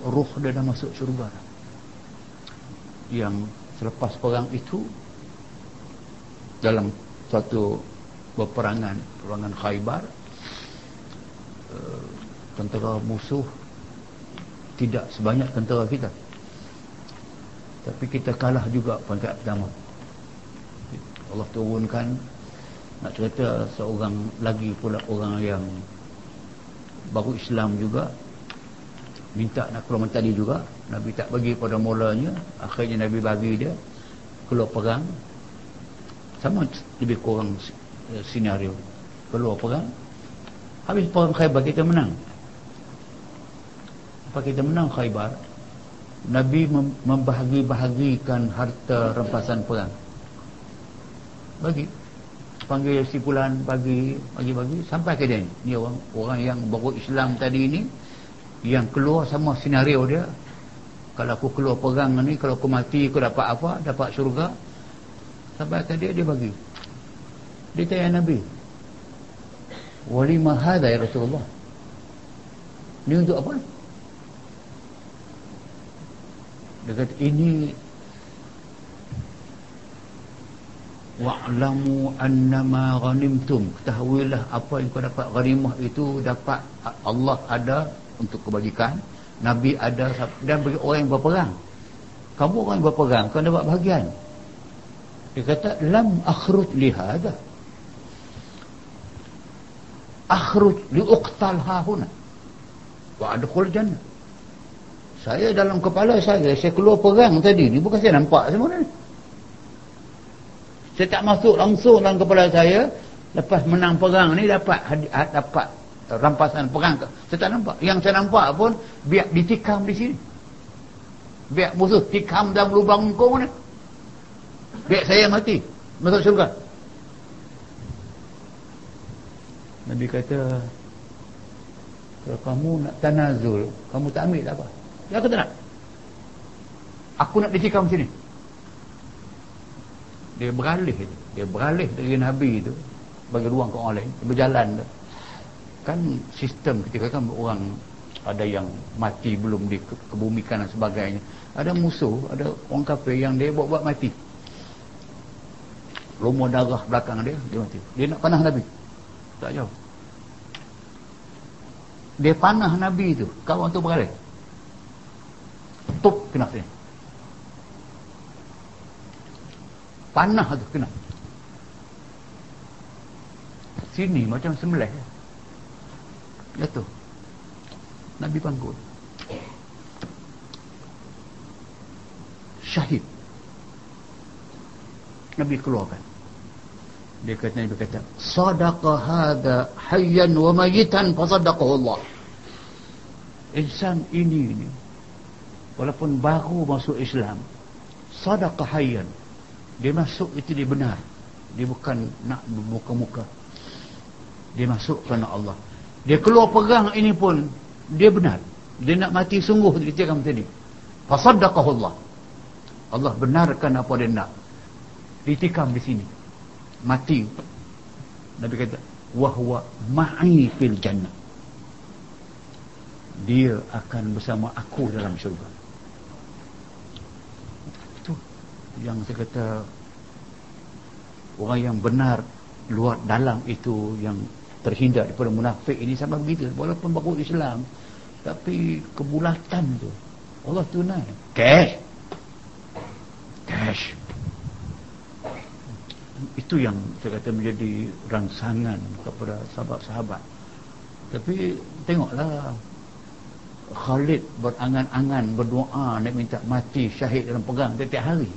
roh dia dah masuk syurga. Yang selepas perang itu dalam suatu peperangan peperangan Khaybar uh, tentera musuh tidak sebanyak tentera kita. Tapi kita kalah juga pangkat pertama Allah turunkan. Nak cerita seorang lagi pula orang yang baru Islam juga. Minta nak keluar tadi juga. Nabi tak bagi pada mulanya. Akhirnya Nabi bagi dia keluar perang. Sama lebih kurang uh, senario. Keluar perang. Habis perang khaybar kita menang. Apa kita menang khaybar? Nabi mem membahagi-bahagikan harta rampasan perang bagi. Panggil sipulan bagi bagi-bagi sampai ke dia ni orang orang yang baru Islam tadi ini yang keluar sama senario dia. Kalau aku keluar perang ni kalau aku mati aku dapat apa? Dapat syurga. Sampai ke dia dia bagi. Dia tanya Nabi walima hadha ya Rasulullah? Ni untuk apa? Dia kata ini wa'lamu annama ghanimtum ketahuilah apa yang kau dapat ghanimah itu dapat Allah ada untuk kebajikan Nabi ada dan bagi orang yang berperang kamu orang yang berperang kau dapat bahagian dia kata lam akhruj li hada. Akhruj li uqtal ha huna. Wa adkhul jannah. Saya dalam kepala saya saya keluar perang tadi ni bukan saya nampak semua ni. Saya tak masuk langsung dalam kepala saya. Lepas menang perang ni dapat dapat rampasan perang saya tak nampak. Yang saya nampak pun biar ditikam di sini. Biar musuh tikam dalam lubang kong ni. Biar saya mati. Masuk syurga. Nabi kata Kalau kamu nak tanazul Kamu tak ambil tak apa Dia kata nak. Aku nak ditikam sini Dia beralih. Dia beralih dari Nabi itu. Bagi ruang ke orang lain. Dia berjalan tu. Kan sistem ketika kan orang Ada yang mati belum dikebumikan dan sebagainya. Ada musuh Ada orang kafir yang dia buat-buat mati. Rumah darah belakang dia Dia mati. Dia nak panah Nabi. Tak jauh. Dia panah Nabi tu Kawan tu beralih. Tup kena sini Panah tu kena Sini macam semelih Jatuh Nabi panggul Syahid Nabi keluarkan dia kata Nabi kata sadaqa hadha hayyan wa mayitan fa sadaqahu Allah insan ini ni walaupun baru masuk Islam sadaqah hayyan dia masuk itu dia benar. Dia bukan nak bermuka-muka. Dia masuk kerana Allah. Dia keluar perang ini pun dia benar. Dia nak mati sungguh dia cakap tadi. Fasaddaqahu Allah Allah benarkan apa dia nak. Ditikam di sini. Mati. Nabi kata wahwa ma'i fil jannah. Dia akan bersama aku dalam syurga itu yang saya kata orang yang benar luar dalam itu yang terhindar daripada munafik ini sama begitu. Walaupun baru Islam tapi kebulatan tu Allah tunai. Cash. Cash. Itu yang saya kata menjadi rangsangan kepada sahabat-sahabat. Tapi tengoklah Khalid berangan-angan berdoa nak minta mati syahid dalam perang setiap hari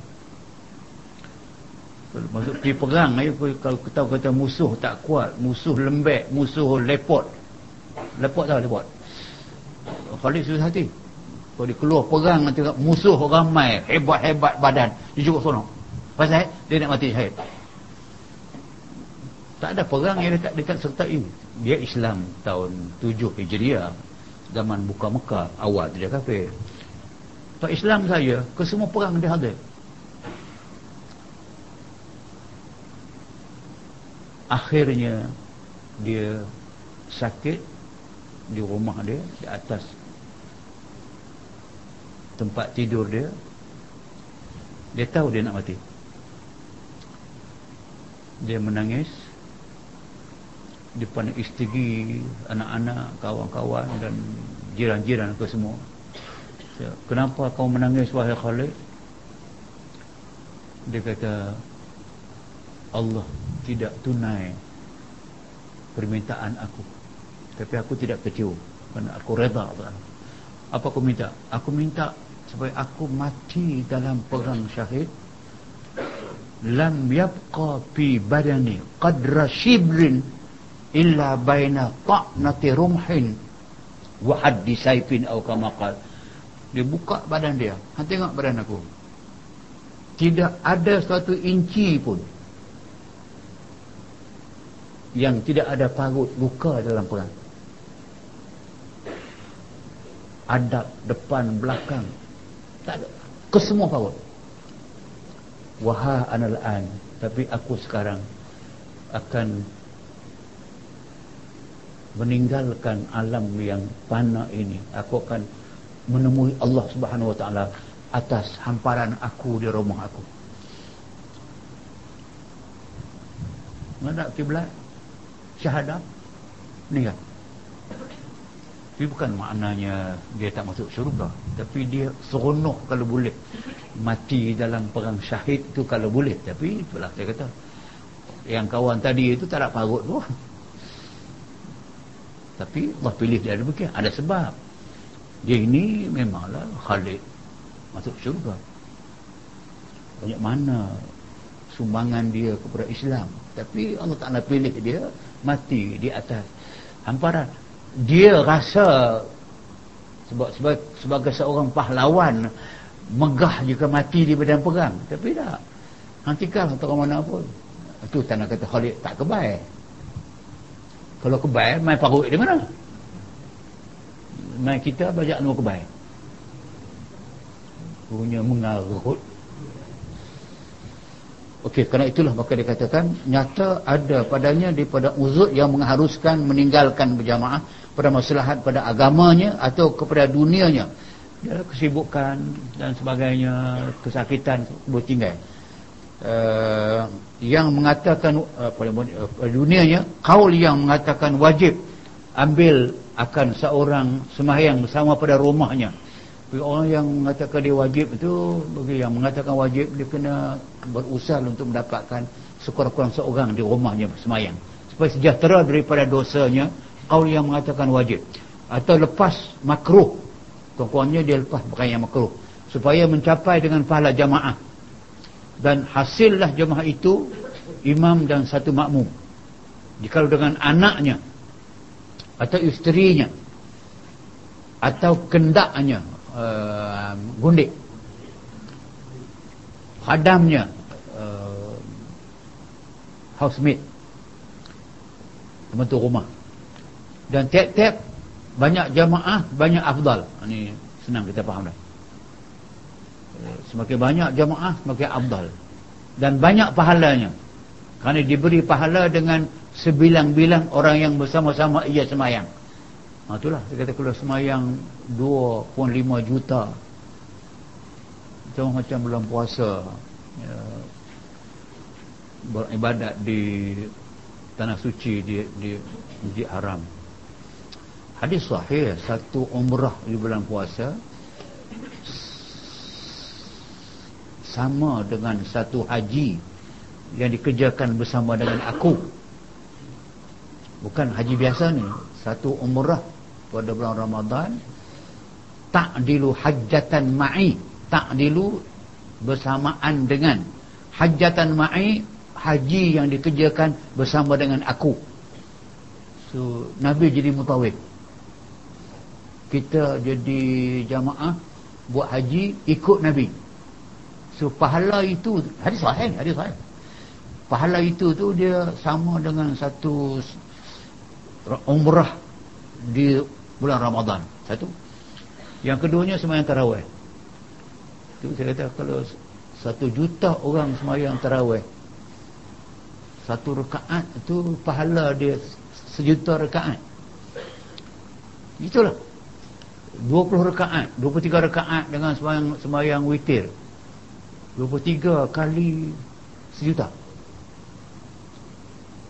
masuk pergi perang ayo kalau kita kata musuh tak kuat musuh lembek musuh lepot. Lepot tahu lepot? Khalid susah hati. Kalau dia keluar perang nanti musuh ramai hebat-hebat badan. Dia cukup sonok pasal dia nak mati syahid tak ada perang yang tak, dia tak sertai dia Islam tahun 7 Hijriah zaman buka Mekah awal dia kafir. Tak Islam saya ke semua perang dia ada akhirnya dia sakit di rumah dia di atas tempat tidur dia. Dia tahu dia nak mati. Dia menangis di depan isteri anak-anak kawan-kawan dan jiran-jiran ke semua. Kenapa kau menangis wahai Khalid? Dia kata Allah tidak tunai permintaan aku. Tapi aku tidak kecewa. Kerana aku reda apa aku minta? Aku minta supaya aku mati dalam perang syahid. Lam yabqa fi badani qadra shibrin illa baina ta'nati rumhin wa haddi saifin atau kamakal dia buka badan dia. Ha, tengok badan aku. Tidak ada satu inci pun yang tidak ada parut luka dalam perang adab depan belakang. Tak ada. Kesemua parut. Wahai anal an. Tapi aku sekarang akan meninggalkan alam yang panah ini. Aku akan menemui Allah Subhanahu wa taala atas hamparan aku di rumah aku. Mana kiblat syahadat meninggal tapi bukan maknanya dia tak masuk syurga. Tapi dia seronok kalau boleh. Mati dalam perang syahid tu kalau boleh. Tapi itulah saya kata. Yang kawan tadi itu tak nak parut tu tapi Allah pilih dia demikian. Ada sebab. Dia ini memanglah Khalid masuk syurga. Banyak mana sumbangan dia kepada Islam. Tapi Allah Ta'ala pilih dia mati di atas hamparan. Dia rasa sebab sebagai, sebagai seorang pahlawan megah jika mati di badan perang. Tapi tak. Nantikan atau mana pun. Itu tak nak kata Khalid tak kebaik kalau kebal main parut di mana? Main kita belajar nama kebal punya mengarut Okey, kerana itulah maka dikatakan nyata ada padanya daripada uzur yang mengharuskan meninggalkan berjamaah pada maslahat pada agamanya atau kepada dunianya. Ya, kesibukan dan sebagainya, kesakitan bertinggal uh, yang mengatakan uh, pada uh, dunianya kaul yang mengatakan wajib ambil akan seorang semahyang bersama pada rumahnya orang yang mengatakan dia wajib itu bagi yang mengatakan wajib dia kena berusaha untuk mendapatkan sekurang-kurang seorang di rumahnya semayang. Supaya sejahtera daripada dosanya kaul yang mengatakan wajib. Atau lepas makruh. Kurang dia lepas pakaian makruh. Supaya mencapai dengan pahala jamaah. Dan hasillah jemaah itu imam dan satu makmum. Jika dengan anaknya atau isterinya atau kendaknya uh, gundik khadamnya uh, housemate pembantu rumah dan tiap-tiap banyak jamaah banyak afdal. Ini senang kita faham dah. Semakin banyak jamaah semakin afdal. Dan banyak pahalanya. Kerana diberi pahala dengan sebilang-bilang orang yang bersama-sama ia semayang ha, itulah. Dia kata kalau semayang 2.5 juta macam macam bulan puasa ya, beribadat di tanah suci di, di masjid haram. Hadis sahih satu umrah di bulan puasa sama dengan satu haji yang dikerjakan bersama dengan aku. Bukan haji biasa ni satu umrah pada bulan Ramadan ta'dilu hajjatan ma'i ta'dilu bersamaan dengan. Hajjatan ma'i haji yang dikerjakan bersama dengan aku. So Nabi jadi mutawid. Kita jadi jamaah buat haji ikut Nabi. So pahala itu hadis sahih hadis sahih. Pahala itu tu dia sama dengan satu umrah di bulan Ramadan. Satu. Yang keduanya semayang tarawih. Itu saya kata kalau satu juta orang semayang tarawih satu rekaat itu pahala dia sejuta rekaat itulah. 20 rekaat 23 rekaat dengan sembahyang sembahyang witir. 23 kali sejuta.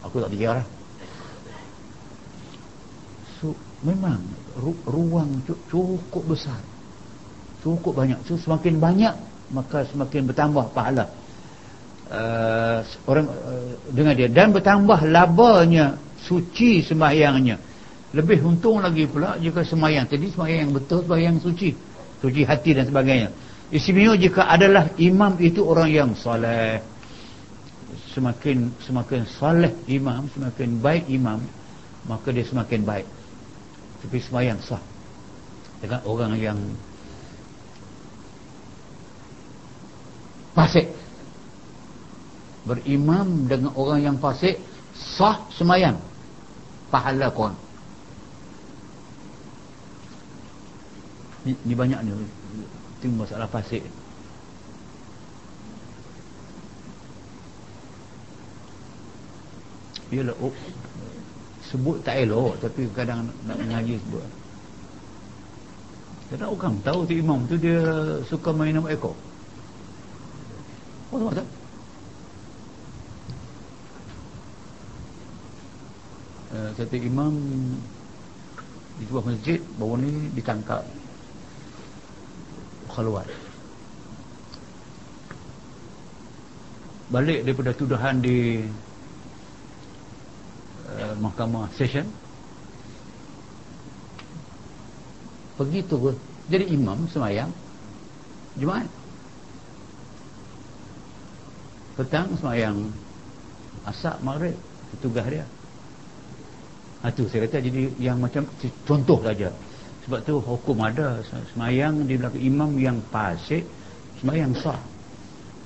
Aku tak fikir lah. So memang ruang cukup besar. Cukup banyak. So semakin banyak maka semakin bertambah pahala. Uh, orang uh, dengan dia. Dan bertambah labanya suci sembahyangnya lebih untung lagi pula jika semayang. Tadi semayang yang betul semayang suci. Suci hati dan sebagainya. Istimewa jika adalah imam itu orang yang soleh. Semakin semakin soleh imam semakin baik imam maka dia semakin baik tapi semayang sah. Dengan orang yang fasik. Berimam dengan orang yang fasik sah semayang. Pahala kon ni, ni banyak ni. Itu masalah fasik. Yalah, oh, sebut tak elok tapi kadang nak mengaji sebut. Kadang orang tahu tu imam tu dia suka main nama ekor. Oh tak? Satu imam di sebuah masjid baru ni ditangkap. Keluar. Balik daripada tuduhan di mahkamah session. Pergi tu jadi imam semayang Jumaat. Petang semayang asak maghrib tugas dia. Ha, tu saya kata jadi yang macam contoh saja. Sebab tu hukum ada semayang di belakang imam yang fasik semayang sah.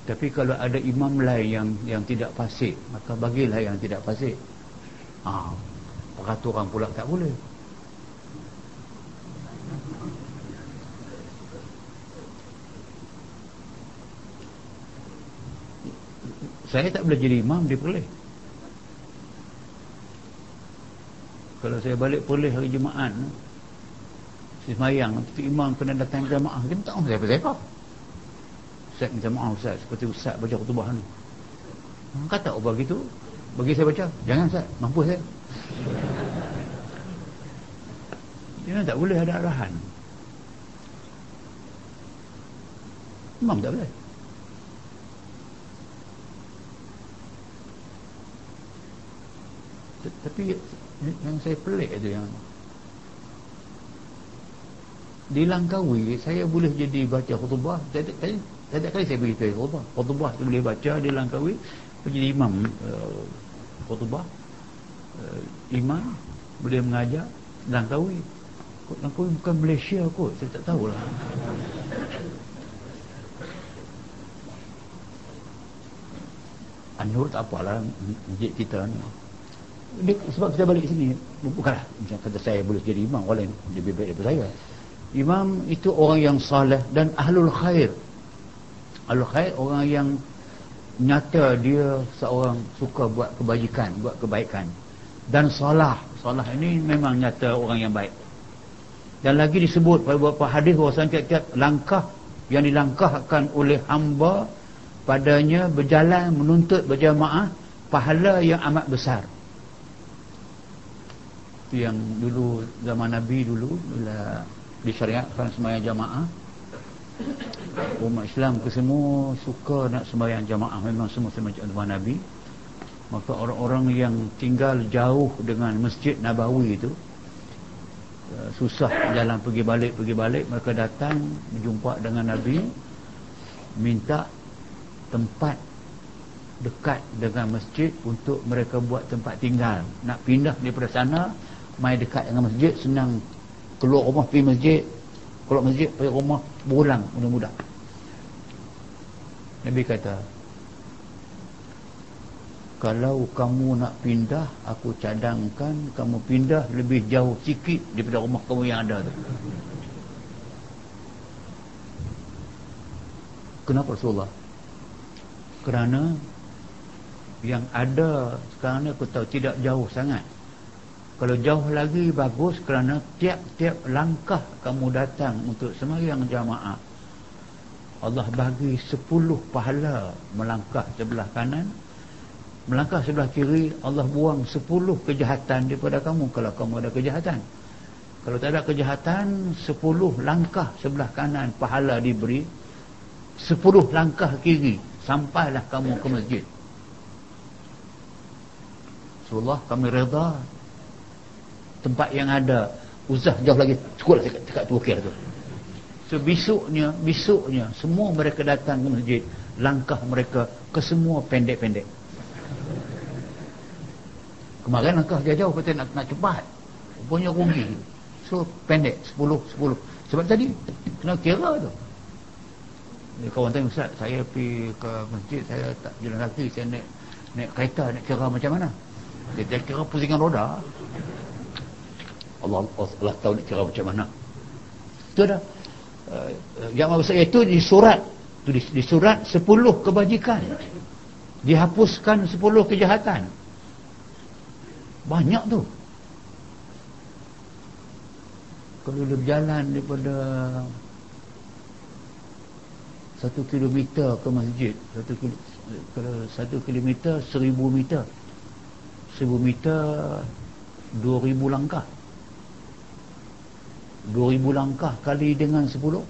Tapi kalau ada imam lain yang yang tidak fasik maka bagilah yang tidak fasik ah ha, peraturan pula tak boleh. Saya tak boleh jadi imam dia boleh kalau saya balik boleh hari Jumaat semayang nanti imam kena datang jamaah. Dia tak tahu siapa siapa Ustaz minta maaf Ustaz. Seperti Ustaz baca khutbah ni. Kata oh begitu bagi saya baca. Jangan Ustaz. Mampu saya. Dia tak boleh ada arahan. Imam tak boleh. Tapi yang saya pelik itu yang di Langkawi saya boleh jadi baca khutbah. Saya tak kali saya beritahu khutbah. Khutbah tu boleh baca di Langkawi. Jadi imam uh, khutbah eh, uh, iman boleh mengajar Langkawi Langkawi bukan Malaysia kot saya tak tahulah. Anur tak apalah masjid kita ni. Dia, sebab kita balik sini bukanlah macam kata saya boleh jadi imam orang lain lebih baik daripada saya. Imam itu orang yang salah dan ahlul khair. Ahlul khair orang yang nyata dia seorang suka buat kebajikan buat kebaikan. Dan salah. Salah ini memang nyata orang yang baik. Dan lagi disebut pada beberapa hadis bahawa tiap-tiap langkah yang dilangkahkan oleh hamba padanya berjalan menuntut berjamaah pahala yang amat besar. Yang dulu zaman Nabi dulu bila disyariatkan sembahyang jamaah umat Islam ke semua suka nak sembahyang jamaah. Memang semua sama zaman Nabi. Maka orang-orang yang tinggal jauh dengan masjid Nabawi itu uh, susah jalan pergi balik pergi balik. Mereka datang berjumpa dengan Nabi minta tempat dekat dengan masjid untuk mereka buat tempat tinggal. Nak pindah daripada sana mai dekat dengan masjid senang keluar rumah pergi masjid keluar masjid pergi rumah berulang mudah-mudah Nabi kata kalau kamu nak pindah aku cadangkan kamu pindah lebih jauh sikit daripada rumah kamu yang ada tu. Kenapa Rasulullah? Kerana yang ada sekarang ni aku tahu tidak jauh sangat kalau jauh lagi bagus kerana tiap-tiap langkah kamu datang untuk semayang jamaah Allah bagi sepuluh pahala melangkah sebelah kanan melangkah sebelah kiri Allah buang sepuluh kejahatan daripada kamu kalau kamu ada kejahatan. Kalau tak ada kejahatan sepuluh langkah sebelah kanan pahala diberi sepuluh langkah kiri sampailah kamu ke masjid. Rasulullah kami reda tempat yang ada. Usah jauh lagi. Cukup dekat, dekat Turkir tu so besoknya besoknya semua mereka datang ke masjid langkah mereka ke semua pendek-pendek. Kemarin langkah dia jauh kata nak, nak cepat. Rupanya rugi. So pendek 10 10 sebab tadi kena kira tu. Kawan tanya Ustaz saya pergi ke masjid saya tak jalan kaki saya naik naik kereta nak kira macam mana? Dia, dia kira pusingan roda Allah, Allah tahu nak kira macam mana. Itu dah. Uh, yang maksud itu di surat. Itu di, di surat 10 kebajikan. Dihapuskan 10 kejahatan. Banyak tu. Kalau dia berjalan daripada satu kilometer ke masjid satu kilo, kalau satu kilometer seribu meter. Seribu meter dua ribu langkah 2000 langkah kali dengan 10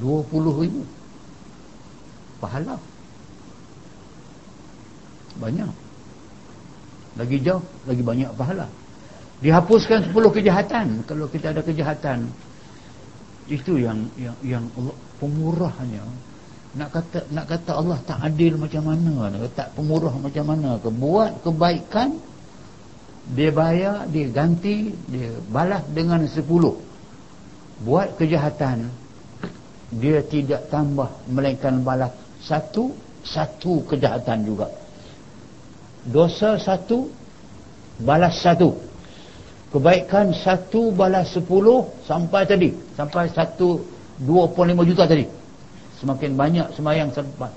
20 ribu. Pahala. Banyak. Lagi jauh lagi banyak pahala. Dihapuskan 10 kejahatan. Kalau kita ada kejahatan itu yang yang yang Allah pemurahnya. Nak kata nak kata Allah tak adil macam mana? Tak pemurah macam mana? Ke buat kebaikan dia bayar, dia ganti, dia balas dengan sepuluh. Buat kejahatan, dia tidak tambah melainkan balas satu, satu kejahatan juga. Dosa satu, balas satu. Kebaikan satu, balas sepuluh, sampai tadi. Sampai satu, dua puluh lima juta tadi. Semakin banyak semayang sampai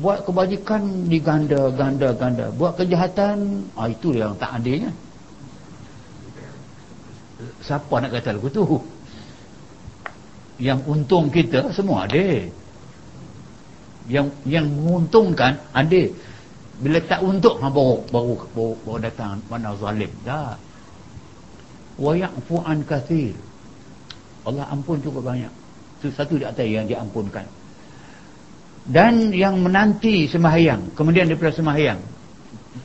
buat kebajikan diganda ganda ganda. Buat kejahatan ah itu yang tak adilnya. Siapa nak kata lagu tu? Yang untung kita semua ada yang yang menguntungkan ada bila tak untuk ha, baru, baru baru baru datang mana zalim. Dah. Wa ya'fu an kathir. Allah ampun cukup banyak. Itu satu di atas yang diampunkan dan yang menanti sembahyang. Kemudian daripada sembahyang.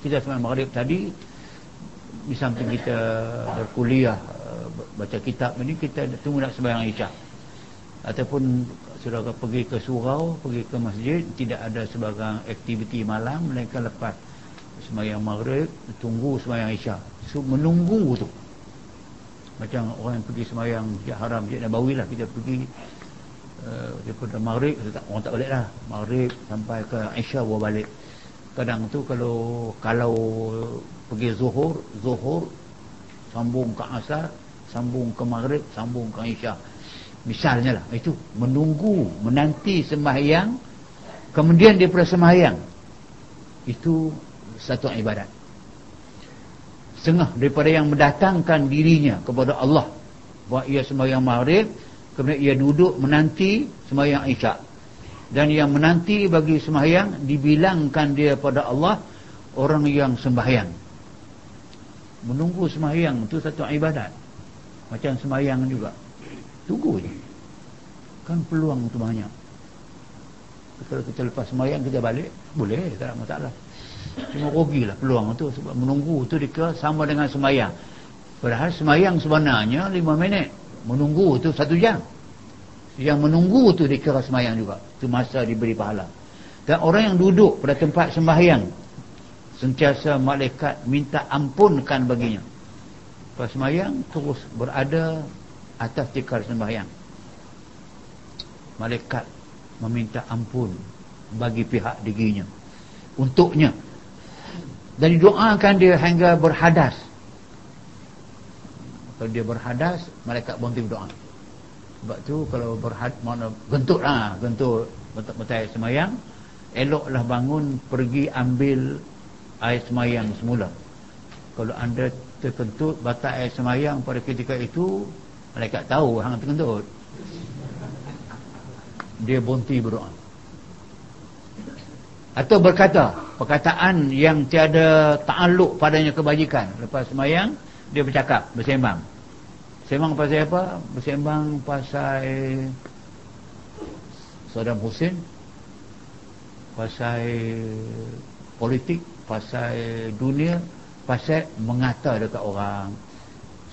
Kita sembahyang maghrib tadi di samping kita berkuliah eh, baca kitab ini kita tunggu nak sembahyang isya ataupun saudara pergi ke surau pergi ke masjid tidak ada sebagai aktiviti malam mereka lepas sembahyang maghrib tunggu sembahyang isya so, menunggu tu. Macam orang yang pergi sembahyang haram Masjid Nabawi lah kita pergi uh, daripada maghrib orang tak balik lah. Maghrib sampai ke Aisyah bawa balik. Kadang tu kalau kalau pergi zuhur zuhur sambung ke asar sambung ke maghrib sambung ke Aisyah misalnya lah itu menunggu menanti sembahyang kemudian daripada sembahyang. Itu satu ibadat. Setengah daripada yang mendatangkan dirinya kepada Allah. Buat ia sembahyang maghrib kemudian ia duduk menanti sembahyang isyak dan yang menanti bagi sembahyang dibilangkan dia pada Allah orang yang sembahyang menunggu sembahyang itu satu ibadat macam sembahyang juga Tunggu je. Kan peluang tu banyak. Kalau kita lepas semayang kita balik, boleh, tak ada masalah. Cuma rugilah peluang tu sebab menunggu tu dikira sama dengan semayang. Padahal semayang sebenarnya lima minit. Menunggu tu satu jam. Yang menunggu tu dikira semayang juga. Itu masa diberi pahala. Dan orang yang duduk pada tempat sembahyang sentiasa malaikat minta ampunkan baginya. Pas semayang terus berada atas tikar sembahyang malaikat meminta ampun bagi pihak dirinya untuknya dan didoakan dia hingga berhadas kalau dia berhadas malaikat berhenti berdoa sebab tu kalau berhad mana gentut lah gentut betul-betul semayang eloklah bangun pergi ambil air semayang semula kalau anda terkentut batal air semayang pada ketika itu Malaikat tahu hang terkentut. Dia berhenti berdoa. Atau berkata, perkataan yang tiada ta'aluk padanya kebajikan. Lepas semayang, dia bercakap, bersembang. Sembang pasal apa? Bersembang pasal Saddam Hussein, pasal politik, pasal dunia, pasal mengata dekat orang,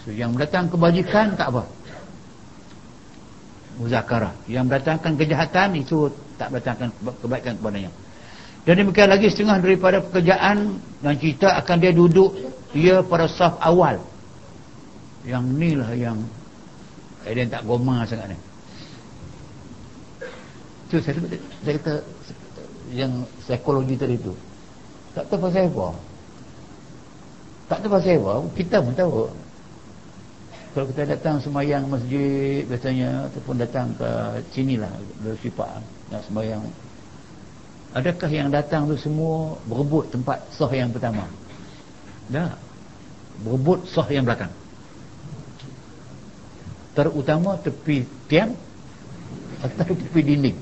So, yang mendatang kebajikan tak apa. Muzakarah. Yang mendatangkan kejahatan itu tak mendatangkan kebaikan kepadanya. Dan demikian lagi setengah daripada pekerjaan dan cerita akan dia duduk dia pada saf awal. Yang ni lah yang Aiden tak goma sangat ni. Tu saya, saya kata yang psikologi tadi tu. Tak tahu pasal apa. Tak tahu pasal apa. Kita pun tahu kalau kita datang semayang masjid biasanya ataupun datang ke sini lah bersifat nak semayang adakah yang datang tu semua berebut tempat sah yang pertama tak berebut sah yang belakang terutama tepi tiang atau tepi dinding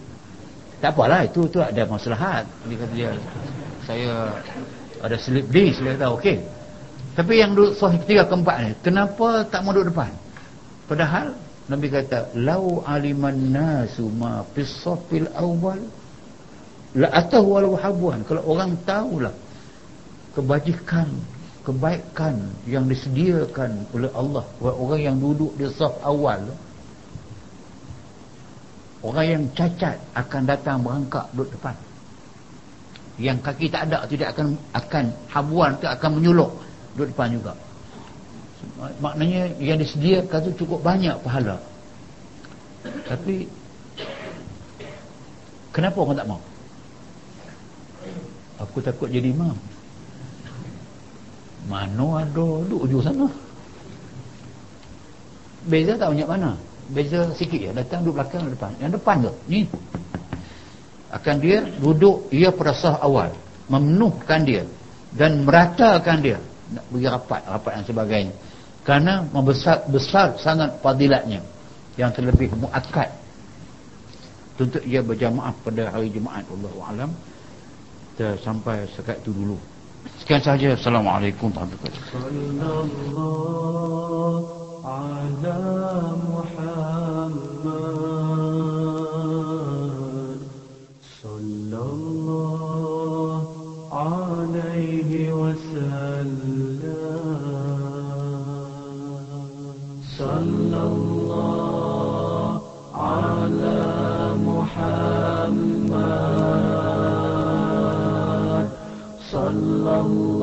tak apalah itu tu ada masalah dia kata dia saya ada slip disc dia kata okey tapi yang duduk sahih ketiga keempat ni, kenapa tak mau duduk depan? Padahal Nabi kata, "Lau aliman nasu ma fis-safil awwal la atahu habuan." Kalau orang tahulah kebajikan, kebaikan yang disediakan oleh Allah. Buat orang yang duduk di saf awal, orang yang cacat akan datang berangkat duduk depan. Yang kaki tak ada tidak akan akan habuan tu akan menyuluk duduk depan juga. Maknanya yang disediakan tu cukup banyak pahala. Tapi kenapa orang tak mau aku takut jadi imam mana ada? Duduk ujung sana. Beza tak banyak mana? Beza sikit ya datang duduk belakang depan. Yang depan tu ni. Akan dia duduk ia pada sah awal. Memenuhkan dia. Dan meratakan dia. Nak bagi rapat rapat dan sebagainya. Kerana membesar besar sangat fadilatnya. Yang terlebih muakkad untuk ia berjamaah pada hari Jumaat Allah alam. Sampai sekat itu dulu sekian sahaja assalamualaikum warahmatullahi wasallam الله